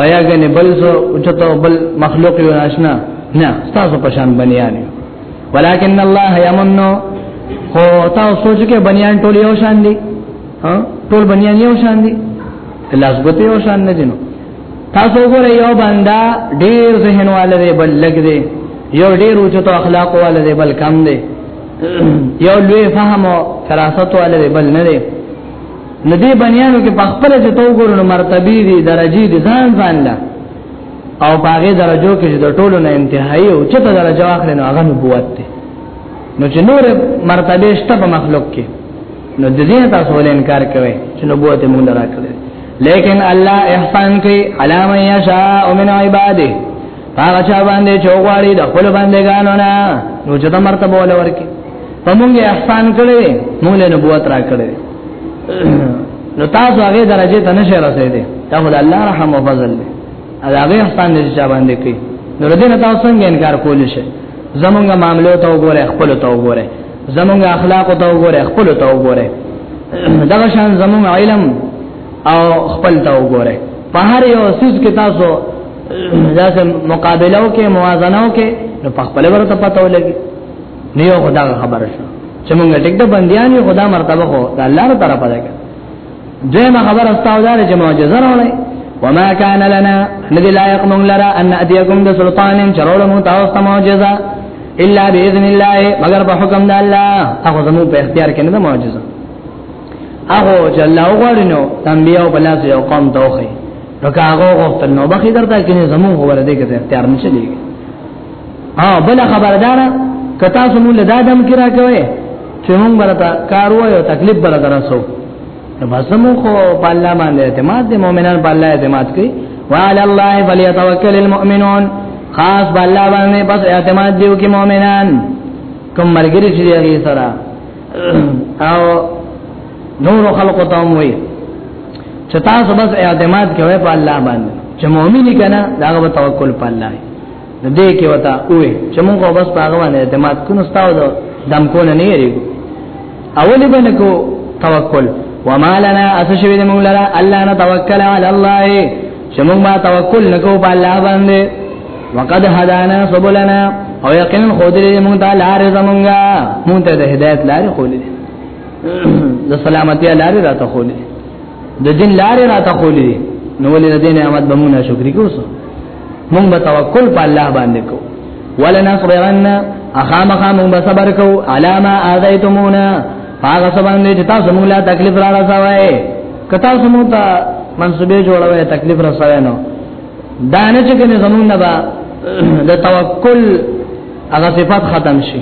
آیا غنه بل زو چته بل مخلوق یو ناشنا نه تاسو په شان بنیان ولکن الله یمن خو تاسو سوچ کې بنیان ټول یو شان دي ها ټول بنیان یو شان دي لاس ګوت یو شان نه دي نو تاسو ګوره یو بندا ډیر ذهن والده بل لګ دی یو ډیر اوچو اخلاق والده بل کم دی یو لوی فهم او فراست والده بل نه دی ندی بنیانو کې په خپل چې تو ګورو نو مرتبه دي درجه دي ځان ځان لا او باغې درجو کې د ټولو نه انتهایی او چې په درجه واخلې نو هغه نبوت دی نو چې نور مرتبه شته په مخلوق کې نو د دې تاسو ولې انکار کوي چې نبوت موږ راکړي لیکن الله احسان کوي علامه یشاء من عباده هغه چا باندې چوغواړي د خپل بندګانو نه نو چې د مرتبه ول ورکی په موږ احسان کړي موږ له نبوت را کړي نو تاسو هغه درجه ته نشه رسیدي دا خدای الله رحم او فضل دی هغه احسان دې چا باندې کوي نو دې نه تاسو څنګه انکار کولی شئ زمونږه معاملو ته وګوره خپل ته وګوره زمونږ اخلاق ته وګوره خپل ته وګوره دا شان زمونږ علم او خپل ته وګوره په هر یو سیس کې تاسو ځکه مقابله او کې موازنه او کې نو په خپل ورته پته ولګي نه یو خدای خبر شو چې مونږ ټیک د بنديان یو خدای مرتبه خو د الله تر طرفه ده دیمه خبره ستاسو دار چې معجزه راولې وما كان لنا ندي لا يقمن لرا ان اتيكم بسلطان چرول مو تاسو معجزه الا باذن الله مگر په حکم د الله هغه زمو په اختیار کې نه معجزه هغه چې الله وغواړي نو تنبيه او بلاس یو قوم دوخه نو کاغه غوښتل نو بخي درته کې زمو غوړه دې کې اختیار نشي او بل خبردار کتا سمو لدا دم کرا کوي چې موږ برتا کار وایو تکلیف بر درسو بسمو خو په الله باندې اعتماد دي مؤمنان په الله اعتماد کوي وعلى الله فليتوكل المؤمنون خاص په الله باندې بس اعتماد دیو کې مؤمنان کوم مرګري چې دی سره او نور خلق ته وي چې تاسو بس اعتماد کوئ په الله باندې چې مؤمن کنا دا غو توکل په الله د دې کې وتا وې چې موږ خو بس هغه باندې اعتماد کوو ستاسو د دم کو نه نه یریږو اول باندې کو توکل وما لنا اسشوی دې موږ لرا الله نه توکل علی الله چې موږ ما توکل نکو په الله باندې وقد هدانا سبلنا او یقینا خود دې موږ ته لار زمونږه موږ ته د هدایت لار خولې د سلامتی لار راته خولې د دین لار راته خولې نو ولې د دین احمد بمونه شکر کوسو مونږ به توکل په الله باندې کو ولنصبرن اخامخ مونږ به صبر کو علامه اذیتمونا هغه سبان دې چې تاسو مونږ لا تکلیف را رسوي کتا سمو ته منسوبې جوړوي تکلیف را رسوي نو دانه چې کنه زمونږ نه با د توکل هغه صفات ختم شي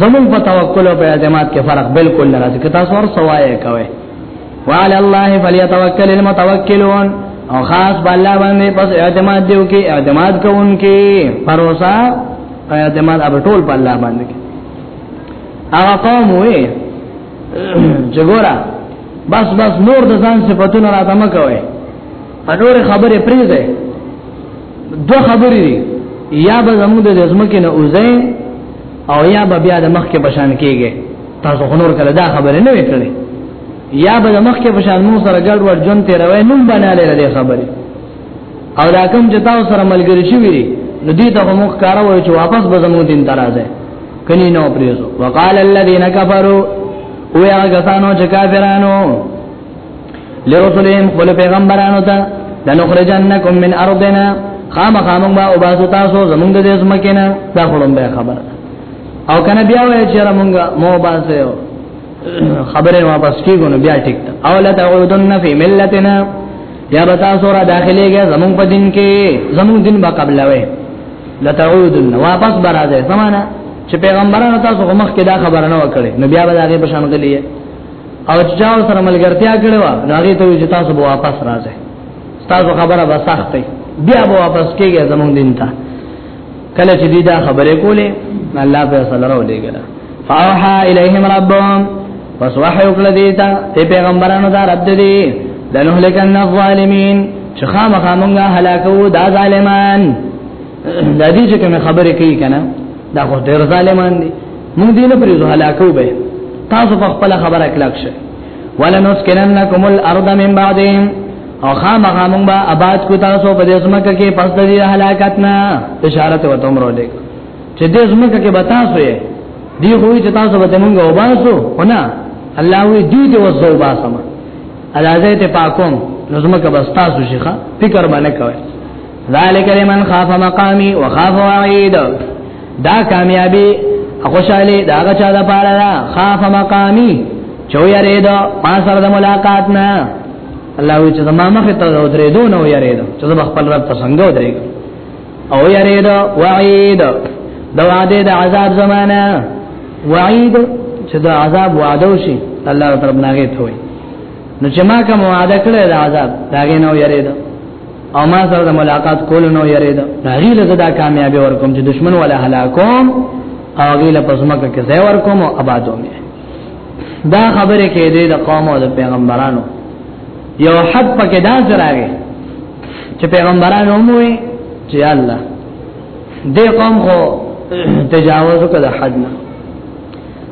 زمون په توکل او په اعتماد کې فرق بالکل نه راځي کتا سور سوایې کوي وعلى الله فليتوكل المتوكلون او خاص بالله باندې پس اعتماد دیو کې اعتماد کوونکې پروسا اعتماد اب ټول په الله باندې کې هغه قوم وې جګورا بس بس نور د ځان صفاتونه راته مکوي انور خبره پری ده دو خبرې دي یا به زموږ د ځمکې نه اوځي او یا به بیا د مخ کې بشان کېږي تاسو خو نور کله دا خبره نه وکړي یا به مخ کې پشان مو سره ګډ وډ جون ته روي نوم بناله لري خبره او دا کوم چې تاسو سره ملګری شي وي نو دې ته مخ کار وای چې واپس به زمو دین ترازه کني نو پریزو وقال الذين كفروا او یا غسانو چې کافرانو لرسلهم خپل پیغمبرانو ته لنخرجنکم من ارضنا خام خامون با او باسو تاسو زمونږ د دې زمکه نه دا خړم به خبره او کنه بیا وای چې را مونږه مو باسه خبره واپس کیږو نو بیا ټیک ده او لا تعودن فی ملتنا یا بتا سورا داخله کې زمون په دین کې زمون دین با قبل وای لا تعودن واپس برازه سمانا چې پیغمبرانو تاسو مخ کې دا خبره نه وکړي نو بیا به هغه په شان غلی او چې چا سره ملګرتیا کړو نو هغه ته چې تاسو به واپس راځي تاسو خبره به سختي بیا به واپس کیږي زمون دین ته کله چې دې دا خبرې کولې الله په صلی الله علیه وسلم فاوحا الیهم ربهم پس وحی وکړ دې ته ته پیغمبرانو دا رب دې لنهلکن الظالمین چې خامخا مونږه هلاکو دا ظالمان د دې چې کوم خبرې کوي کنه دا خو ډېر ظالمان دي مونږ دې نه پریزو هلاکو به تاسو په خپل خبره کلک شئ ولنسکننکم الارض من بعدهم او خامخا مونږ به آباد کو تاسو په دې سمکه کې پس د دې هلاکت نه اشاره ته وته عمر ولې چې دې سمکه کې به تاسو یې دی خو چې تاسو به مونږ وباسو ونه الله وی دې ته وځو باسم اجازه ته پاکوم نو سمکه بس تاسو شيخه فکر باندې کوي ذالک لمن خاف مقامی وخاف وعید دا کامیابی خوشاله دا غچا دا پالا خاف مقامی چو یریدو ما سره د ملاقات نه الله وی چې زما مخ ته درې دونه ویریږي چې زما خپل رب ته څنګه ودرېږي او یریدا وعید د وعده د عذاب زمانہ وعید چې د عذاب وعده وشي الله تعالی بناګه ته وي نو چې ما کوم وعده کړې د عذاب داګه نو یریدا او ما سره د ملاقات کول نو یریدا هغه له دا کامیابی ورکوم چې دشمن ولا هلاکوم او هغه له پسمکه کې ځای ورکوم او آبادوم دا خبره کې دې د قوم او د پیغمبرانو یو حد پکې دا زراوي چې پیغمبرانو موي چې الله دې قوم خو تجاوز کړه حد نه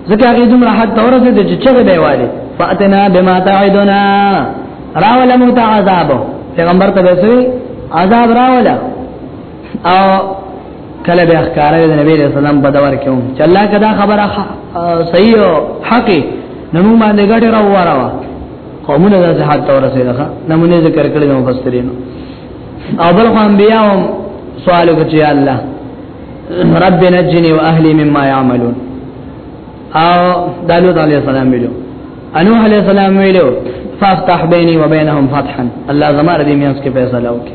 ځکه هغه دومره حد تورسه چې چغه دی والي فاتنا بما تعدنا راول موت عذاب پیغمبر ته وسوي عذاب راولا او کله به اخکاره د نبی رسول الله په دور کې هم چې الله کدا خبره صحیح او حق نو موږ باندې ګټه راو وراوه قومونه د حد تور رسیدغه نمونه ذکر کړی نو مفسرین او بل خو انبیاء هم سوال وکړي الله رب نجني واهلي مما يعملون او دالوت عليه السلام ویلو انوح عليه السلام ویلو فافتح بيني وبينهم فتحا الله زمار دې میاس کې فیصله وکړي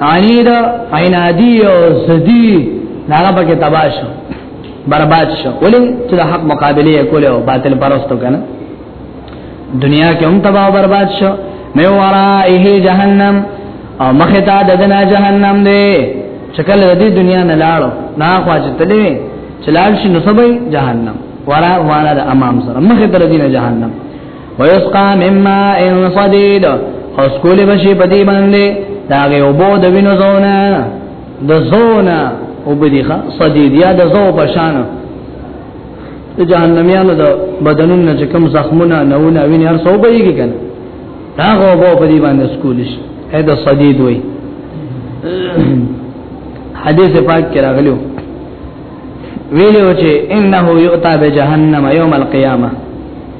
عنید عنادی او زدی هغه پکې تباہ شو برباد شو ولې چې د حق مقابله یې کوله او باطل پرستو کنه دنیا کې هم تباہ او برباد شو مې ورائه جهنم او مخه تا ددنا جهنم دې شکل د دې دنیا نه لاړو نه خواج تلې چلال شي نو سبې جهنم ورا وانا د امام سره مخه تر دې جهنم ويسقى من ماء صديد او سکول بشي په دې باندې داغه اوبو د وینو زونه د زونه او بدیخه صدید یا د زو په شان د جهنميانو د بدنونو چې کوم زخمونه نهونه ویني هر څو بهږي کنه هغه اوبو په دې باندې سکول شي دا صدید وای حدیث پاک کې راغلو ویلو چې انه یؤتا بجهنم یوم القیامه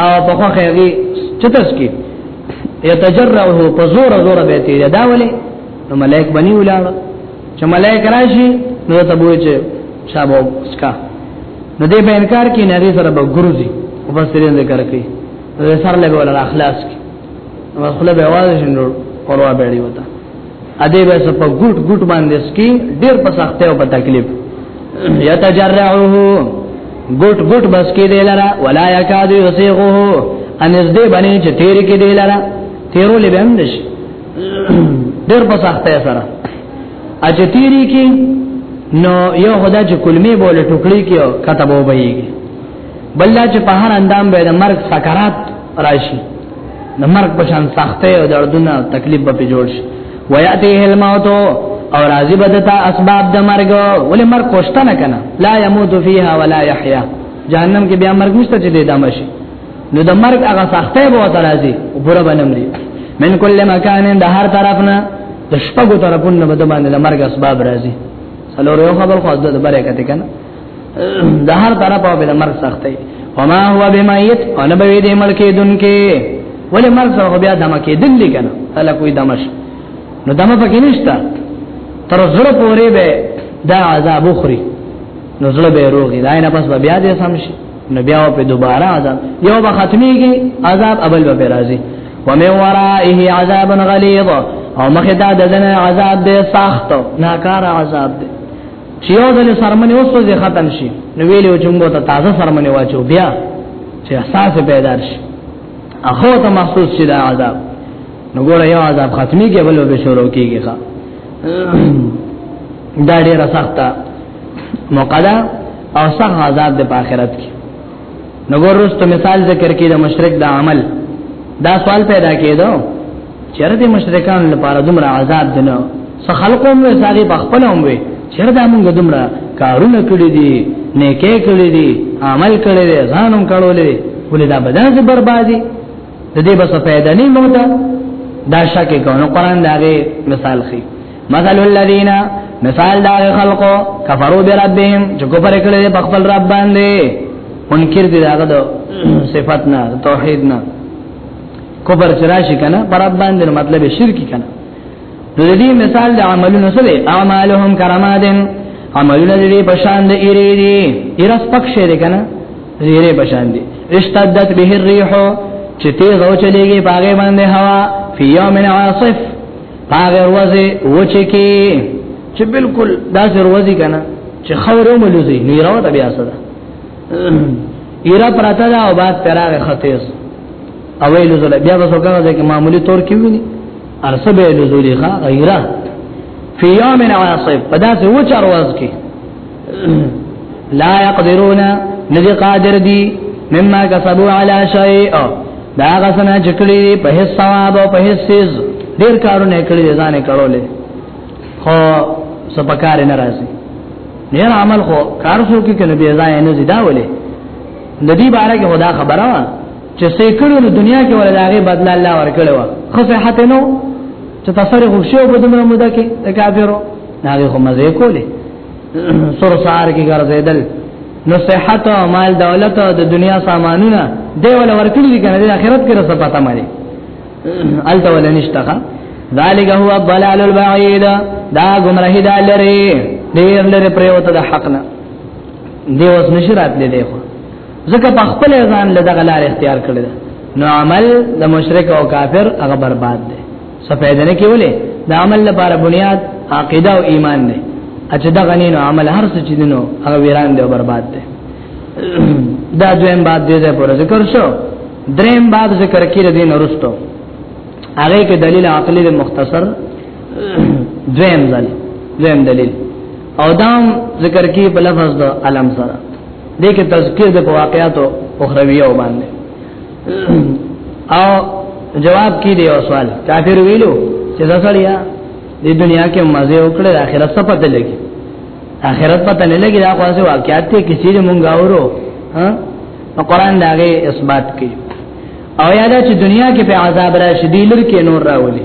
او په خو خیری چتس کی یتجرعه په زور زور به تی دا ولی نو ملائک بنی ولاړ چې ملائک راشي نو ته بوې چې شابو اسکا نو دې په انکار کې نری سره به ګروزي مفسرین ذکر کوي سر له ولا اخلاص کې نو خپل به आवाज شنو پروا به دی وته اده به سپ ګټ ګټ باندې سکي ډیر په سختي او په تکلیف یتجرعه ګټ ګټ بس کې دی لرا ولا یکاد یسیغه ان از دې باندې چې تیر کې دی لرا تیرو لې بهم نش ډیر په سختي سره اچ تیری کې نو یو خدا چې کلمې بوله ټوکړي کې کتابو بهيږي بلدا چې په هر اندام به د مرګ سکرات راشي د مرګ په شان سختې او دردونه تکلیف به جوړ شي وياتيه الموت او راضي بدتا اسباب د مرګ ولې مرګ کوشته نه کنه لا يموت فيها ولا يحيى جهنم کې بیا مرګ نشته چې د دامه شي نو د مرګ هغه سختې به وته راځي او پورا بنمري من کل مکان د هر طرف نه د شپږو طرفونو باندې د مرګ اسباب راځي سلور یو خبر خو د برکت کنه د هر طرف او بل مرګ سختي وما هو بميت انا به دې ملک دن کې ولې مرګ سره بیا دمه کې دن دي کنه تعالی کوئی دمش نو دمه پکې نشتا تر زړه پورې به دا عذاب اخري نو زړه به روغي دا نه پس بیا دې سم شي نو بیا په دوباره عذاب یو به ختميږي عذاب اول به راځي ومن ورائه عذاب غليظ او مخه دا دنه عذاب دې سخت ناکار عذاب دې چې یو ځل سرمنه وسوځي ختم شي نو ویلو چې موږ ته تازه سرمنه واچو بیا چې احساس پیدا شي اخو ته محسوس شي دا عذاب نو ګوره یو عذاب ختمي کې بل به شروع کیږي ښا دا ډیره سخته مقدا او سخت عذاب د آخرت کې نو ورسته مثال ذکر کړي د مشرک د عمل دا سوال پیدا کېدو چیرې د مشرکان لپاره دومره عذاب دنه څه خلقوم وي ساري بخپلوم وي چیرې دا موږ دومره کارونه کړی دي نیکه کړی دي عمل کړی دي ځانم کړولې ولې دا بدن بربادي د دې بس پیدا نه موته دا شکه کوي قرآن دا غي مثال خي مثل الذين مثال دا خلقو کفرو بربهم چې کوپر کړي په خپل رب باندې منکر دي داغه دو صفات نه توحید نه کوپر چرشی کنه پر رب باندې مطلب شرکی کنه د دې مثال د عملونو سره اعمالهم کرمادن عملونه دې په شان د ایری دي ایرس پکشه دې کنه زیره په شان دي اشتدت به الريح چې تیز او چلیږي باغې باندې هوا فی یوم عاصف هغه ورځې وچه کې چې بالکل دا ورځې کنه چې خاور هم لوزي نو یې راوته بیا سره یرا پراته دا او بعد پراغه خطیس او ویلو زله بیا به څنګه ده کې معمولی تور کې ویني ارسه به لوزولې ښا غیره فی یوم عاصف پداسه و چار ورځ کې لا يقدرون ندی قادر دی مما کسبوا علی شیء دا غسنه چکړي په هیڅ ثواب او په هیڅ سیز ډیر کارونه کړی ځانې کړولې خو سپکار نه راځي نیر عمل خو کار شو کې کنه بیا ځای نه زیدا ولې د دې باره کې خدا خبره وا چې سې کړو نو دنیا کې ولا داغه بدل الله ورکړي وا خو صحت نو چې تصرف شو په دمر موده کې د کافرو هغه خو مزه کولې سر سار کې ګرځیدل نو صحت او مال دولت او د دنیا سامانونه دی ول ورکړي دي کنه د آخرت کې رسو پتا مالي الته ول نشتا ذالک هو الضلال البعید دا گمراهی دا لري ډیر لري پریوته د حق نه دی اوس نشرات لې دی خو ځکه په خپل ځان له دغه لار اختیار کړل نو عمل د مشرک او کافر هغه برباد دی سپیده نه کیولې د عمل لپاره بنیاد عقیده او ایمان دی چې دا غنینو عمل هر څه چې دینو هغه ویران دی او برباد دی دا دویم بعد دې ځای پر ذکر شو دریم بعد ذکر کې د دین ورستو هغه کې دلیل عقلی د مختصر دویم ځل دویم دلیل او دام ذکر کې په لفظ د علم سره دې کې تذکر د واقعاتو اخرویو باندې او جواب کې دی او سوال کافر ویلو چې دا سړیا د دنیا کې مزه وکړه د آخرت څه پته لګي آخرت پته نه لګي دا خاصه واقعیت ته کسی دې مونږ اورو ها او قران دا غي اثبات کوي او یاده چې دنیا کې په عذاب راشدي لر کې نور راولي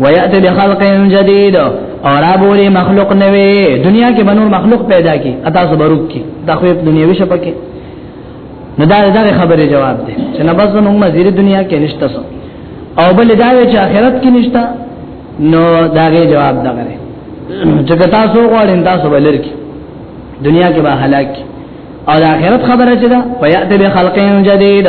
ويأتي بخلق جديد اور ابولی مخلوق نوی دنیا کې بنور مخلوق پیدا کی اتا صبروک کی دا خو په دنیوي شپکه نو دا دا خبره جواب دی چې نه بس نو مزیر دنیا کې نشته سو او بل دا چې آخرت کې نشته نو دا غي جواب دا غره چې تاسو غواړئ تاسو بلر کی دنیا کې به هلاک او د آخرت خبره چې دا فیات به خلقین جدید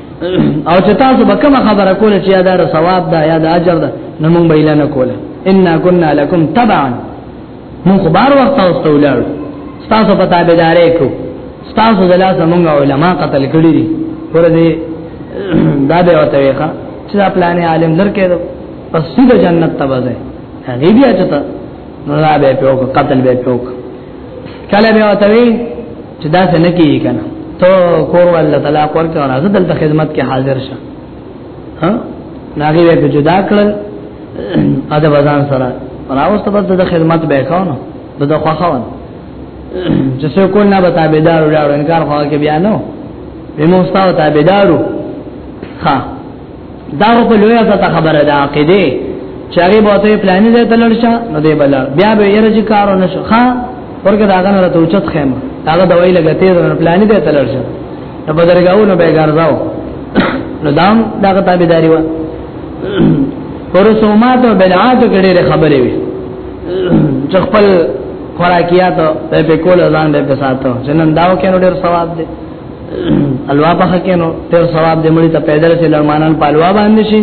او چې تاسو به کوم خبره کوله چې دا ثواب ده یا د اجر ده نو موږ به اعلان کوله ان كنا لكم تبعا موږ خبر وخت تاسو ته ولر تاسو په تابعدارې کو تاسو د لاس موږ علما قتل کړی دي پر دې دا به وته ښه چې دا پلان عالم لرکې ده پس سیده جنت ته وځي هغه بیا چته نو دا به په قتل به په کله به وته چې دا څنګه کیږي کنه ته کور ول طلاق ورکړ او زه دلته خدمت کې حاضر شم ها ناغي به جدا کړل اده بزان سره راوسته بس د خدمت به کاونه د خوخاون چې څو کو نه بتا بيدار ولاړ انکار خو کې بیا نو به مو استاد تابعدارو ها دا په لوی عزت خبره ده عقیده چې هغه به ته پلان دې ته لړشه نو دې بل بیا به یې رج کارو نشو ها ورګه داغه نه ته اوچت خیمه هغه دوايي لګته ده پلان دې ته لړشه نو په درګاو نو به ګرځاو نو دام داغه تابعداري و ورسومات او بدعات کړي خبرې وي چې خپل خوراکیات په کول ځان دې په ساتو جنن داو کې نو ډېر ثواب دی الوا په کینو تر ثواب دې مړي ته پیدل چې لړمانان په الوا باندې شي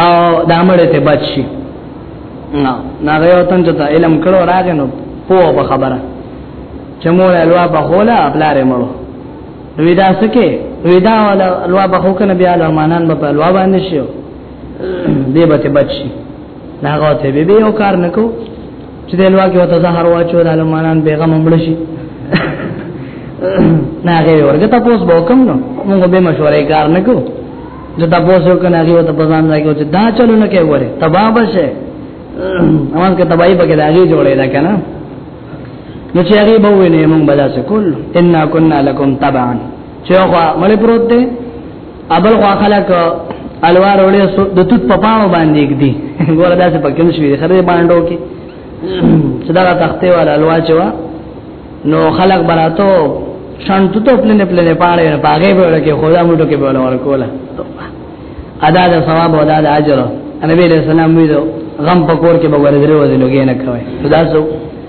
او دا مړي ته بچ شي نه نه یو تن چې علم کړو راغې نو په په خبره چې مور الوا په خوله خپلاره مړو نو دا سکه ودا ولا الوا په خو کنه بیا لړمانان په الوا باندې شي دې به ته بچ شي ناغه ته به یو کار نکو چې د لوا کې وته زهر واچو د لمانان بیغم مړ شي نه هغه ورګه تاسو به کوم نو موږ به مشورې کار نه کو چې تاسو یو کنه هغه ته بزان راکو چې دا چلو نه کوي وره تباب شه امان کې تبای پکې داږي جوړې دا کنه نو چې هغه به ویني موږ بلا سکول ان كنا لكم تبعا چې هغه مړ پروت دی ابل خو خلک الوار وړي د توت په پاڼو باندې کدي ګوره داسې پکې نشوي خره باندې کې چې دا تخته والا الوا چوا نو خلک براتو شان تو ته پلنې پلنې پاړې نه پاګې به ورکه خدا موټو کې بوله ورکوله ادا د ثواب او ادا د اجر نبی له سلام ویلو غم پکور کې به ورځره وځي لوګې نه کوي خدا سو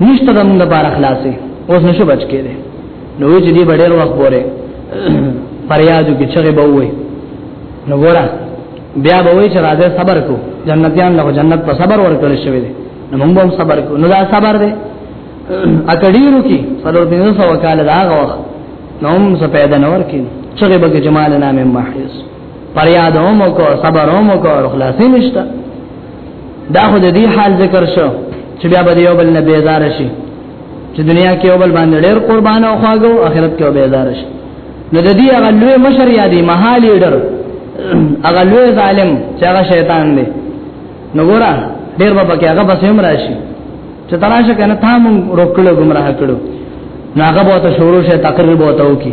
نشته د موږ لپاره خلاصې اوس نشو بچ کېده نو وی چې دی ډېر وخت پورې فریادو کې چغه به وای نو ګوره بیا به وای چې راځه صبر کو جنتیان له جنت په صبر ورکړل شوی دی نو موږ هم صبر کو نو دا صبر دی اکډیرو کې څلور پنځه سو کال دا غوښ نو هم څه پیدا نور کې چغه به جمال نامه محیز پریاد هم کو صبر هم کو خلاصې نشته دا خو د دې حال ذکر شو چې بیا به یو بل نه بیزار شي چې دنیا کې یو بل باندې ډېر قربان او خواږو آخرت کې بیزار شي نو د دې هغه لوی مشر یادې محال لیډر هغه لوی ظالم چې هغه شیطان دی نو ګورا ډېر به پکې هغه بس هم راشي چې تراشه کنه تا مون روکړو گمراه کړو ناګه بہت شروع شه تقریر بہت او کی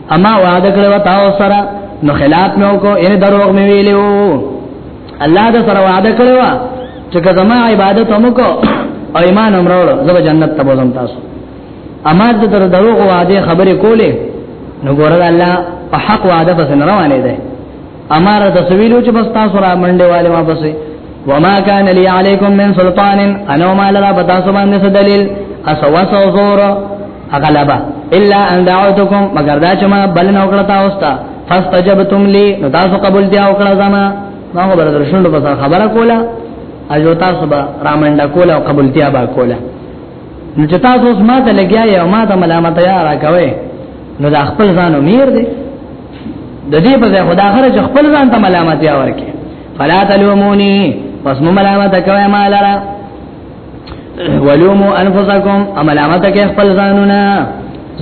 اما وعده کړو تاسو سره نو خلاف مې وکړو ان دروغ مې ویلو الله دا سره وعده کړو چې که زما عبادت هم کو او ایمان هم راوړو زه به جنت ته بوزم تاسو اما د تر دروغ وعده خبرې کولې نو ګوره الله په حق وعده پس نه روانې ده امر د سویلو چې بس تاسو را منډه والے ما بسې وما كان لي عليكم من سلطان انا ما لرا بتا سو باندې څه دلیل اسو وسو زور اغلبا الا ان دعوتكم مگر دا چې ما بل نو کړتا اوستا فاستجبتم لي نو تاسو قبول دی او کړه زما ما خو بل درشنډو په خبره کوله اجو تاسو به رامنډه کوله او قبول دی با کوله نو چې تاسو ما ته لګیا یا ما ته ملامت یا را کوي نو دا خپل ځانو میر دی د دې په ځای خدا خره چې خپل ځان ته ملامت یا ورکه فلا تلومونی پس مو ملامت کوي ما لرا ولومو انفسکم ملامت کوي خپل ځانونه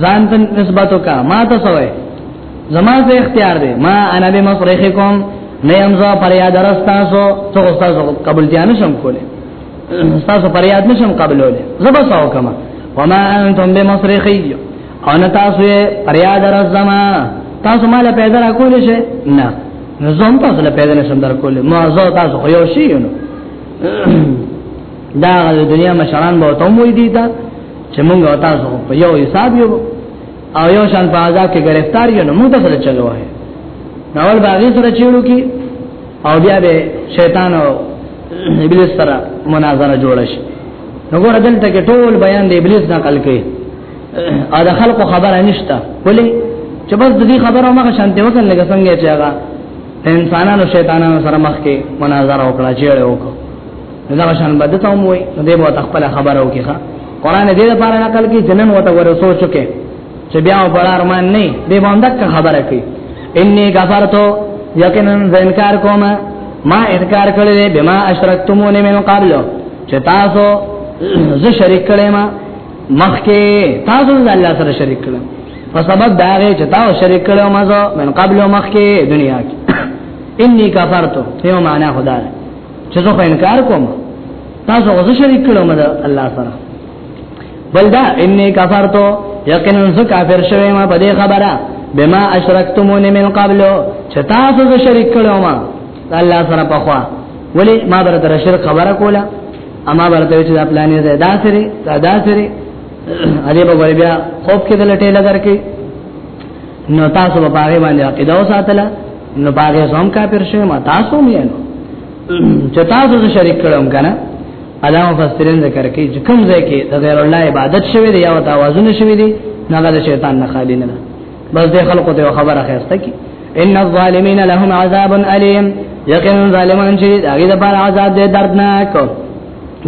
ځان ته نسبت وکا ما ته سوې زما ته اختیار دی ما انا بمصرخکم نه يم زو پر یاد راستاسو څو تاسو قبول دي نه شم کوله تاسو پر یاد نشم قبولوله زبا ساو کما وما انتم بمصرخی ان تاسو پریا در زما تاسو مال پیدا را کول شي نه نو زم تاسو له پیدا نشم در کول ما زو تاسو خو یو شي نو دا د دنیا مشران به ته موي دي دا چې موږ او تاسو په یو حساب یو او یو شان په آزاد کې گرفتار یو نو موږ ته سره چلو وای ناول باغی سره چیړو کی او بیا به شیطان او ابلیس سره مناظره جوړ شي نو ګور دلته کې ټول بیان د ابلیس نقل کوي او د خلکو خبره نشته ولی چې بس د دې خبره مغه شانته وکړ لکه څنګه چې هغه انسانانو شیطانانو سره مخ کې مناظره وکړه چې له وکړه دا شان بده ته مو وي دې مو خپل خبره وکړي قرآن دې لپاره نقل کې جنن وته ور سوچ کې چې بیا په ارمان نه دې باندې خبره کوي انی کفرتو یقینا زنکار کوم ما انکار کړی بما اشرکتمون من قبل چې تاسو زه شریک کړم مخکې تاسو د الله سره شریک کړو په سبب دا غي چې تاسو شریک کړو ما زه من قبل مخکې دنیا کې انی کفرت یو معنا خدا چې زه انکار کوم تاسو غوښه شریک کړو ما الله سره بل دا انی کفرت یقینا زه کافر شوم ما په دې خبره بما اشرکتمونی من قبل چې تاسو زه شریک کړو ما الله سره په خوا ولی ما بر در شر خبره کوله اما برته چې دا پلان یې دا سره دا سره اده په ور بیا خوب کې دلټه لګر کې نو تاسو په هغه باندې عقیده وساتله نو باغې سوم کا پر شوی ما تاسو مې نو چې تاسو سره شریک کړم کنه ادا مفسرین ذکر کوي چې کوم ځای کې د غیر الله عبادت شوی دی یا توازن شوی دی هغه د شیطان نه خالی نه بس دې خلکو ته خبره خسته کی ان الظالمین لهم عذاب الیم یقینا ظالمان چې دغه د بار عذاب دې دردناک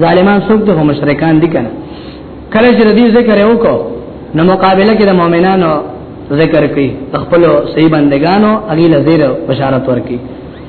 ظالمان څوک ته مشرکان دي کنه کله چې دې ذکر یو کو نو مقابله کې د مؤمنانو ذکر کوي خپل صحیح بندگانو اغیله زیر بشارت ورکي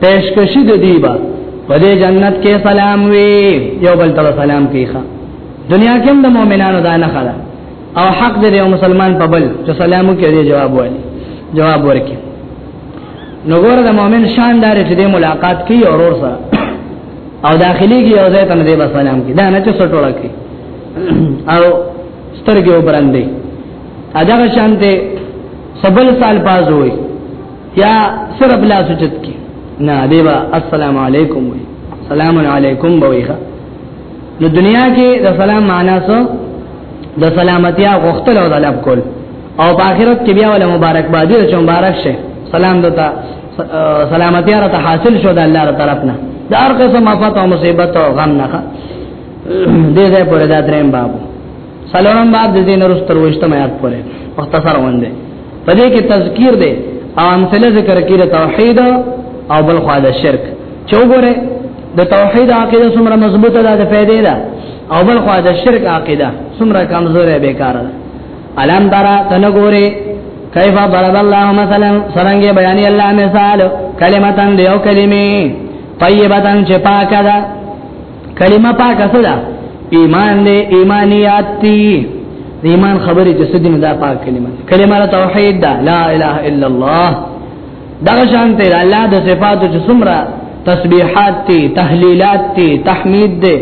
پیشکشی د دیبا په دې جنت کې سلام وی یو بل ته سلام کیخه دنیا کې هم د مؤمنانو دا نه خلا او حق دې یو مسلمان په بل چې سلام کوي جواب وایي جواب ورکړي نو ګور د مؤمن شان دار چې د ملاقات کی او ور سره او داخلي کې یو ځای ته نه دی بس سلام کی دا نه چې سټوړه کی او سترګې وبرندې اجازه شانته سبل سال پاز وي یا صرف لا سجد کی نه دیبا السلام علیکم وی سلام علیکم بویخه نو دنیا کې د سلام معنا څه د سلامتیا غوښتل او طلب کول او په آخرت کې بیا ولا مبارکباد دې چې مبارک شه سلام دتا سلامتیا را ته حاصل شو د الله تر طرفنا د هر قسم مفات او مصیبت او غم نه دې دې پر دا دریم بابو سلام باب د دین رستر وشته مې یاد پوره مختصر وندې په دې کې تذکیر دی او امثله ذکر کړي توحید او بل خوا د شرک چوغره د توحید عقیده څومره مضبوطه ده د فائدې ده او بل خوا د شرک عقیده څومره کمزوره بیکاره ده الان درا تنګوره کیف ضرب الله مثلا سرنګ بیان الله مثال کلمتان دیو کلمې طیبتان چې پاکه ده کلمه پاک څه ده ایمان دې ایمانیات دي ایمان خبره چې سدي نه دا پاک کلمه کلمه توحید ده لا اله الا الله دا شان ته الله د صفات چې څومره تسبیحات دي تهلیلات دي تحمید دي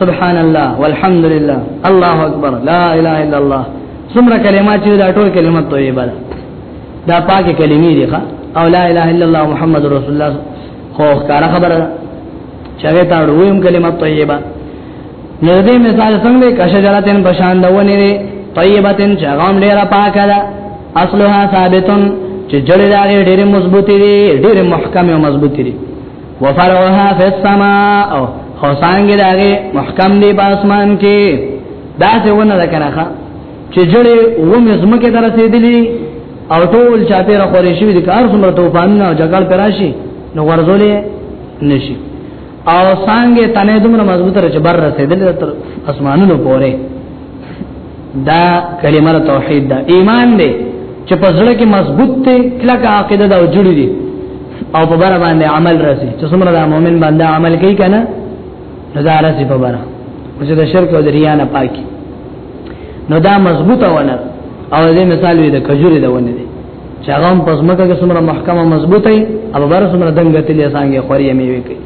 سبحان الله والحمد لله الله اکبر لا اله الا الله څومره کلمات چې دا ټول کلمات طیبه ده دا پاکه کلمې دي او لا اله الا الله محمد رسول الله خو ښکارا خبره چاوي تا ورویم کلمه طیبه نو دې مثال څنګه کشجرتن بشان د ونی دی طیبتن چې غام ډیره پاکه ده اصلها ثابتن چې جړې دا ډېره مضبوطی دی ډېره محکم او مضبوطی دی وفرعها فی السماء او حسانګ دا محکم دی په اسمان کې دا څه ونه ده کنه چې جړې و مې زمکه درته دي او ټول چا پیرا خورې شي د کار څومره توفان نه جګړه پراشي نو ورزولې نشي او څنګه تنه دومره مضبوط رچ بر رسیدل تر اسمانونو پورې دا کلمه توحید دا ایمان دی چې په ځړه کې مضبوط ته کلک عقیده دا جوړی دي او په بار باندې عمل راسي چې څومره د مؤمن باندې عمل کوي کنه نظارت په بار او چې د شرک او د ریا نه پاکي نو دا مضبوطه ونه او دې مثال وي د کجوري د ونه دي چې هغه په سمکه کې سمره محکمه مضبوطه وي او بار سمره دنګ تلې څنګه خوري میوي کوي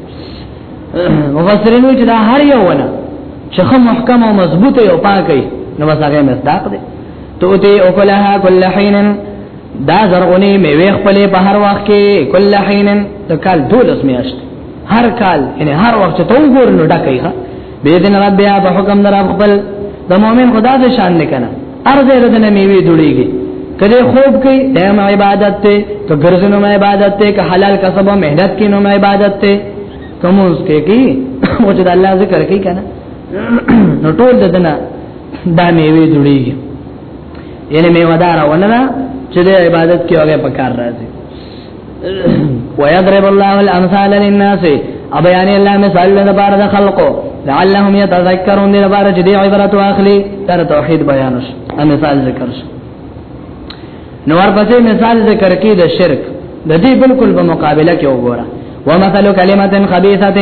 مفسرین وی چې دا هر یو ونه چې خه محکم او مضبوطه او پاکي نو بس هغه مصداق دي توتی او کلها کل حین دا زرغونی میوه خپل په هر وخت کې کل حین د کال دولس میاشت هر کال یعنی هر وخت ته وګورنو ډکې ښه باذن رب یا په حکم در خپل د مؤمن خدا د شان نه کنه ارزه ردنه میوي جوړیږي کله خوب کوي د عبادت ته که ګرځنو ما عبادت ته که حلال کسب او مهنت کینو ما عبادت ته کوم اوس کې کی او چې الله ذکر کوي کنه نو ټول ددنه دا میوي جوړیږي یعنی میوه دار ونه چې د عبادت کې هغه پکار راځي ويضرب الله الامثال للناس ابيان الله مثال له بار د خلقو لعلهم يتذكرون له بار چې دی عبرت واخلي تر توحید بیان شي مثال ذکر شي نور پسې مثال ذکر کې د شرک د دې بالکل په مقابله کې وګوره ومثل کلمه خبيثه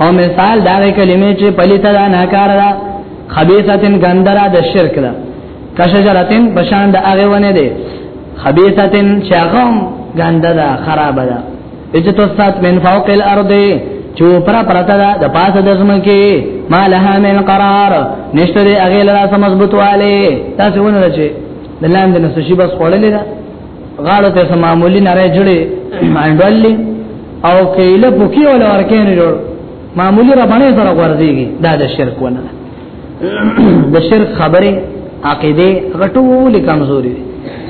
او مثال دا کلمې چې پلیته ده ناکاره ده خبيثه ګندره د شرک ده کشجرتن بشان د هغه ونه دی خبيثتن چاغم ګنده ده خراب ده اجتثت من فوق الارض چو پر پرتا ده د پاسه د زمکه ما لها من قرار نشته دی هغه لرا سم مضبوط والے تاسو ونه رچې د لاندې نو شي بس خړلې ده غاړه ته سم معمولی نره جوړې انډولې او کېله پوکي ولا ورکې نه جوړ معمولی را باندې سره ورځيږي دا د شرک ونه د شرک خبره عقیده غټول کمزوري دي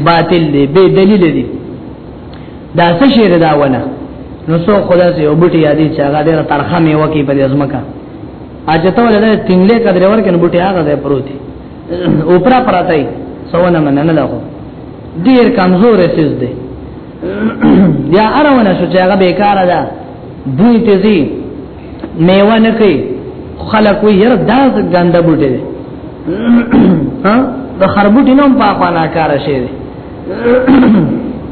باطل دي بے دلیل دي دا څه شی دا ونه نو څو خدا سي او بټي یادې چې هغه ډېر ترخه مې وکی په دې ځمکه اجته ولدا تینلې کډر ورکن بټي هغه ده پروتي اوپرا پراتای سونه من نه لاغو ډېر کمزور سیز دي یا ارونه شو چې هغه بیکاره ده دوی تیزی میوه نه کوي خلک وي یره دا ګنده بوټي دي ها د خربوټي نوم په خوانا کار شي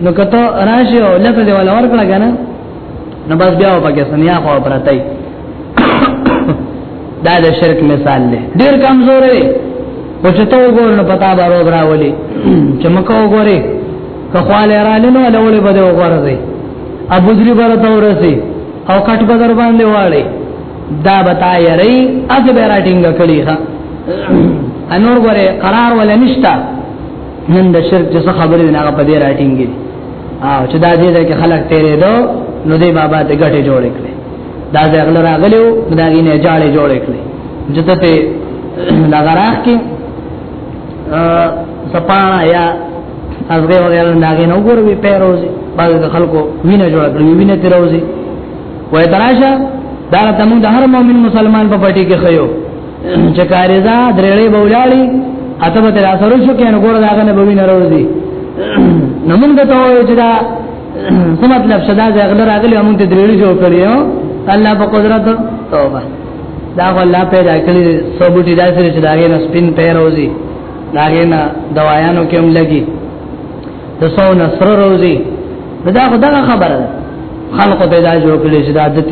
نو کته راشي او لکه دی ولا ورکړه کنه نو بس بیا په کې سنیا خو پرتای دا د شرک مثال دی ډیر کمزور دی او چې ته وګور نو پتا به روز راولي چې مکه وګوري که خواله را لنو له ولې بده وګورځي ابو ذری برته ورسي او کټ بدر باندې واړي دا بتا یری از به راټینګ کړي ها انور غره قرار ولا نشتا نن د شرک جس خبرې نه په دې راټینګي او چې دا دې کې خلک تیرې دو نو دې بابا ته ګټه جوړ کړي دا ځغل راغلو دا غینه جاړې جوړ کړي جته ته لغراخ کې سپانا یا ازغه وغیرہ داګه نو ګور وی پیروزی باز خلکو وینه جوړ کړی وینه تیروزی وای تراشه دا تمون د هر مؤمن مسلمان په پټی کې خيو چې کاریزا درېړې بولاړي اته به تر اثر شو کې نو ګور داګه نه بوی نه روزي نو موږ ته وایو چې دا څه مطلب شدا ځغله راغلی موږ ته درېړې جوړ کړیو الله په قدرت توبه دا غلا پیدا کړی سو بوټی داسې چې داګه نه سپین پیر روزي داګه نه دوايانو کې هم لګي د سو نصر روزي دا خدغه خبره ده خلق پیدا جوړ کړی چې د عادت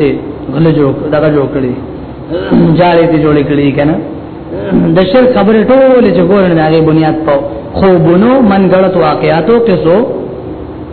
غل جوړ دغه جوړ کړی جالې ته جوړ کړی کنه د شر خبره ټول چې ګورنه داګه بنیاد په خوبونو منګړت واقعاتو کې سو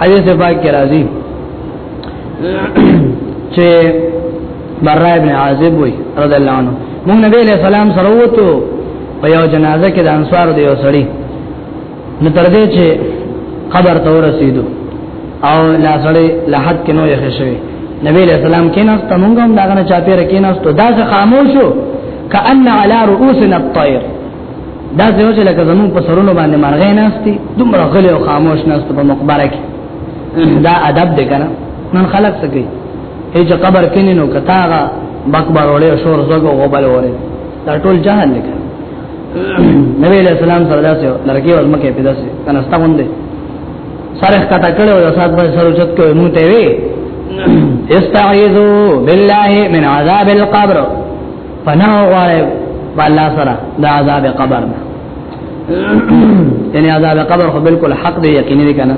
حدیث پاک کې راځي چې برا ابن عازب وي رضی الله عنه موږ نبی له سلام سره وته په یو جنازه کې د انصار دی وسړي نو تر دې چې قبر ته ورسېدو او لا سړی له حد کې نو یې خښوي نبی له سلام کې ناست موږ هم داغه چاپیره کې ناست دا ځه خاموشو کأن علی رؤوسنا الطير دا څه چې لکه زمون په سرونو باندې مرغې ناشتي دومره غلې او خاموش ناشت په مقبره کې دا ادب دی کنه نن خلک څه کوي هیڅ قبر کې نه نو کتاغه مقبر وړې شور زګو غوبل وره دا ټول جهان دی کنه نبی علیہ السلام صلی الله علیه وسلم لرګي ورمه کې پیدا سي کنه ستاوند سره کټه کړو د سات باندې سره چت کوي مونږ ته وی استعیذو بالله من عذاب القبر پناه غواړي په الله سره د عذاب قبر نه یعنی عذاب قبر خو بالکل حق دی یقیني دی کنه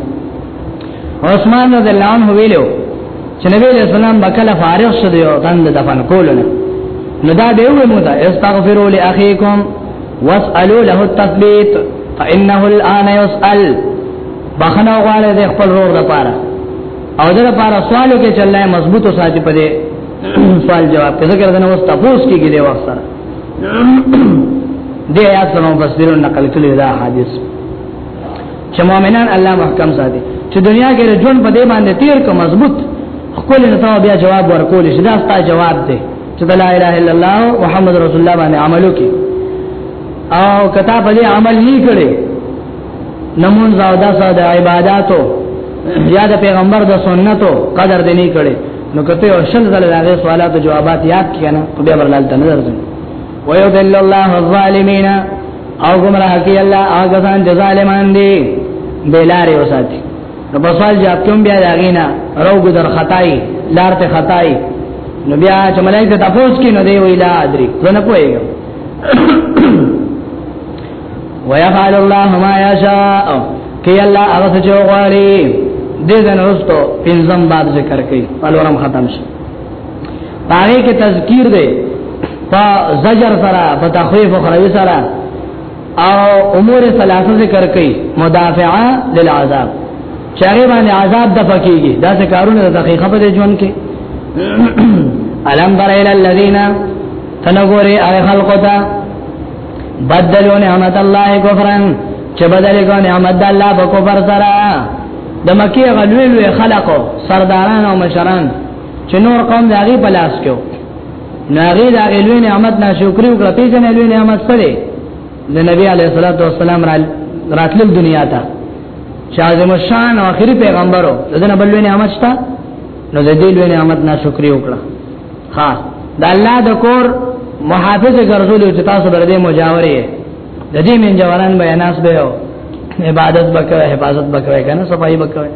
عثمان رضی الله عنه ویلو چې نبی له سلام بکله فارغ شو دی او تند دفن کولونه نو دا به وي مودا استغفروا لاخيكم واسالوا له التثبيت فانه الان يسال بخنه غواړي د خپل رور لپاره او د لپاره سوالو کې چلای مضبوط او ساتي پدې سوال جواب کزه کړه نو واست تاسو کې کې دی وخت سره دې آیات سره مفسرون نقل کړي دا حدیث چې مؤمنان الله محکم ساتي چې دنیا کې ژوند په دې باندې تیر کو مضبوط خپل نه ته بیا جواب ورکول شي دا ستاسو جواب دی چې لا اله الا الله محمد رسول الله باندې عملو کې او کتاب دې عمل نه کړي نمون زاو دا ساده عبادتو یا د پیغمبر د سنتو قدر دې نه کړي نو کته او شل زل دغه سوالات او جوابات یاد کینه خو بیا برلال ته نظر ځم ويذل الله الظالمین او گمراه کی الله هغه ځان ظالمان دي بلاره وساتي نو په سوال جواب کوم بیا داګینا رو ګذر خدای لار ته خدای نو بیا چې ملایته تاسو کې نو دی ویلا ادري زنه پوهیږم ويفعل الله ما يشاء کې الله هغه څه غواړي دې دن رستو پنځم باب ذکر کوي پلورم ختم شي باندې کې تذکیر دی په زجر سره په تخویف او خروی سره او امور ثلاثه ذکر کوي مدافعه للعذاب چاره باندې عذاب د فقېږي دا څه کارونه د دقیقه په ژوند کې الم بر الى الذين تنغوري اي خلقتا بدلو نعمت الله کفرن چې بدل کو نعمت الله په کفر سره د مکی غلوی لوی خلقو سرداران او مشران چې نور قوم داغي په لاس کې ناغي دا لوی نعمت ناشکری وکړه پیژن لوی نعمت سره د نبی علیه الصلاۃ والسلام راتلل دنیا ته چې اعظم شان او اخري پیغمبرو دغه بل لوی نعمت شته نو د دې لوی نعمت ناشکری وکړه ها د الله د کور محافظ ګرځول چې تاسو بر دې مجاورې د دې من جواران به ناس به یو عبادت وکړي حفاظت وکړي کنه صفائی وکړي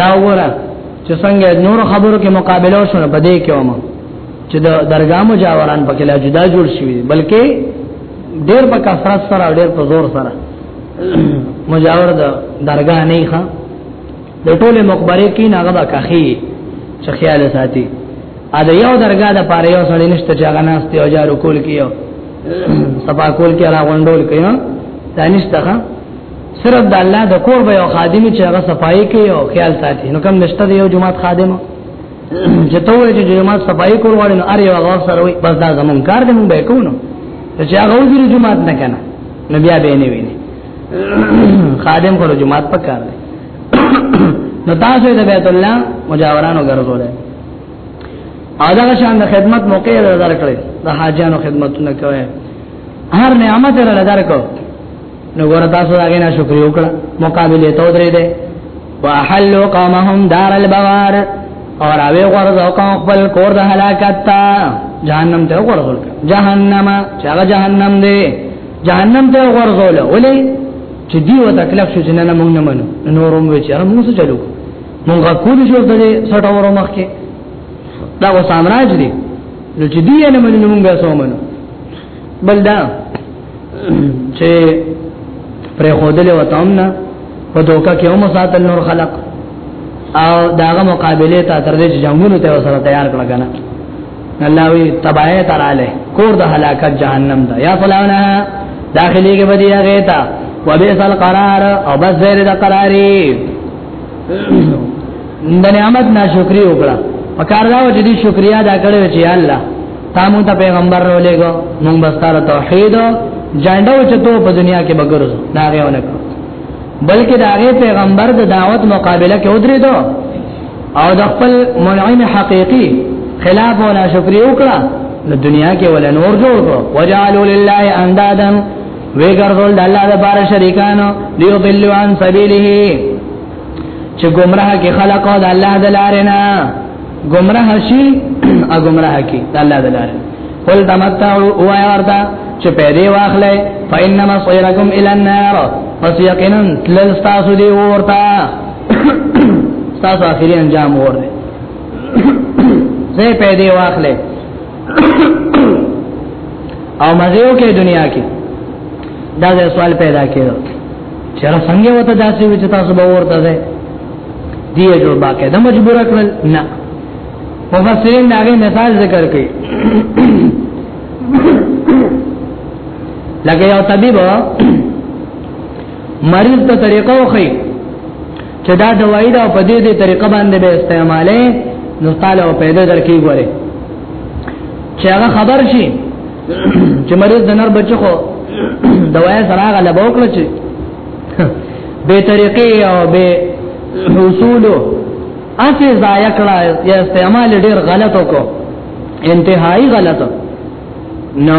دا وره چې څنګه نور خبرو کې مقابله وشونه بده کې ومه چې د درګه مجاوران پکې لا جدا جوړ شي بلکې ډېر په کثرت سره ډېر په زور سره مجاور د درګه نه ښه د ټوله مقبره کې نه غدا کخي چې خیال ساتي ا د یو درګه د پاره یو سړی نشته چې هغه ناس ته اجار کول کیو صفا کول کې را غونډول کیو دانشته صرف د الله د کور به یو خادم چې هغه صفای کوي او خیال ساتي نو کوم نشته یو جماعت خادم چې ته وایې چې جماعت صفای کول وړي نو اره یو غوښ سره وي بس دا زمون کار دې مونږ به کوو نو چې هغه وزیر جماعت نه کنه نو بیا به نه ویني خادم کو جمعات پکار دی نو تاسو د بیت الله مجاورانو ګرځول او دا شان د خدمت موقع درکړي د حاجانو خدمتونه کوي هر نعمت لري درکو نو ور تاسو هغه نه شکر وکړه مقابله ته درې ده واحلوا قومهم دار البوار اور اوی غرض او قوم خپل کور د هلاکت تا جهنم ته غرض جهنم چې هغه جهنم دی جهنم ته ورغول ولې چې دی و تکلیف شو چې نه موږ نه منو نوروم وی چې را موږ څه چلو موږ کول شو ته سټ اورو مخ کې دا و سامراج دی نو چې دی نه منو موږ به سو منو بل دا چې پر خودلې وتام نه په دوکا کې هم ساتل نور خلق او داغه مقابله ته تر دې چې جنگونو ته وسره تیار کړل کنه الله وی تبعه تراله کور د هلاکت جهنم ده یا فلانا داخلي کې بدی هغه تا وبئس القرار او بس زیر د قراری د نعمت ناشکری وکړه پکار دا و چې دې شکریا دا کړو چې الله تامو ته پیغمبر رو لګو مونږ بستاره توحید جانډو چې ته په دنیا کې بګرځو دا غوونه بلکې دا غي پیغمبر د دعوت مقابله کې ودرې دو او د خپل منعم حقيقي خلاف ولا شکرې وکړه نو دنیا کې ولا نور جوړ کړو وجعلوا لله اندادا وګرځول د الله لپاره شریکانو ليضلوا عن سبيله چې گمراه کې خلق او د الله د لارې نه گمراه شي ا گمراه کې د الله د لارې قل تمتعوا او وردا چې پیدا واخلې فإنما صيركم إلى النار پس یقینا تلل تاسو دی ورته تاسو اخیری انجام ورده زه پیدا واخلې او مزه یو کې دنیا کې دا سوال پیدا کړو چر څنګه وته داسې وچ تاسو به ورته ده دی جوړ باکه د مجبور کړل نه مفسرین دا غي مثال ذکر کړي لکه یو طبيب مریض ته طریقه وخی چې دا دوايي دا په دې دې طریقه باندې به استعماله نو تعالی او پیدا درکې غوړي چې هغه خبر شي چې مریض د نر بچو خو دوايي سره هغه لبوکل چې به طریقې او به اصولو اسی ضایع کړه یا استعمال ډیر غلط وکړو انتهایی غلط نو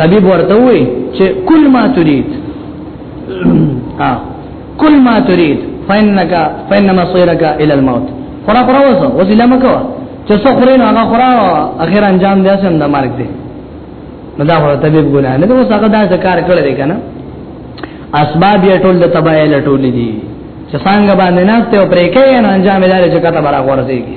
طبيب ورته وي چې کل ما تريد ها کل ما تريد فإنك فإن مصيرك إلى الموت خورا خورا وسو وسیله مکو چې څو خوري نو هغه خورا اخر انجام دی سم د مرګ دی نو دا خورا طبيب ګناه نه اوس هغه دا ذکر کړل دی کنه اسباب یې ټول د تباہی لټول دي چې څنګه باندې ناشته او پرې کې انجام دار چې کته برابر ورسیږي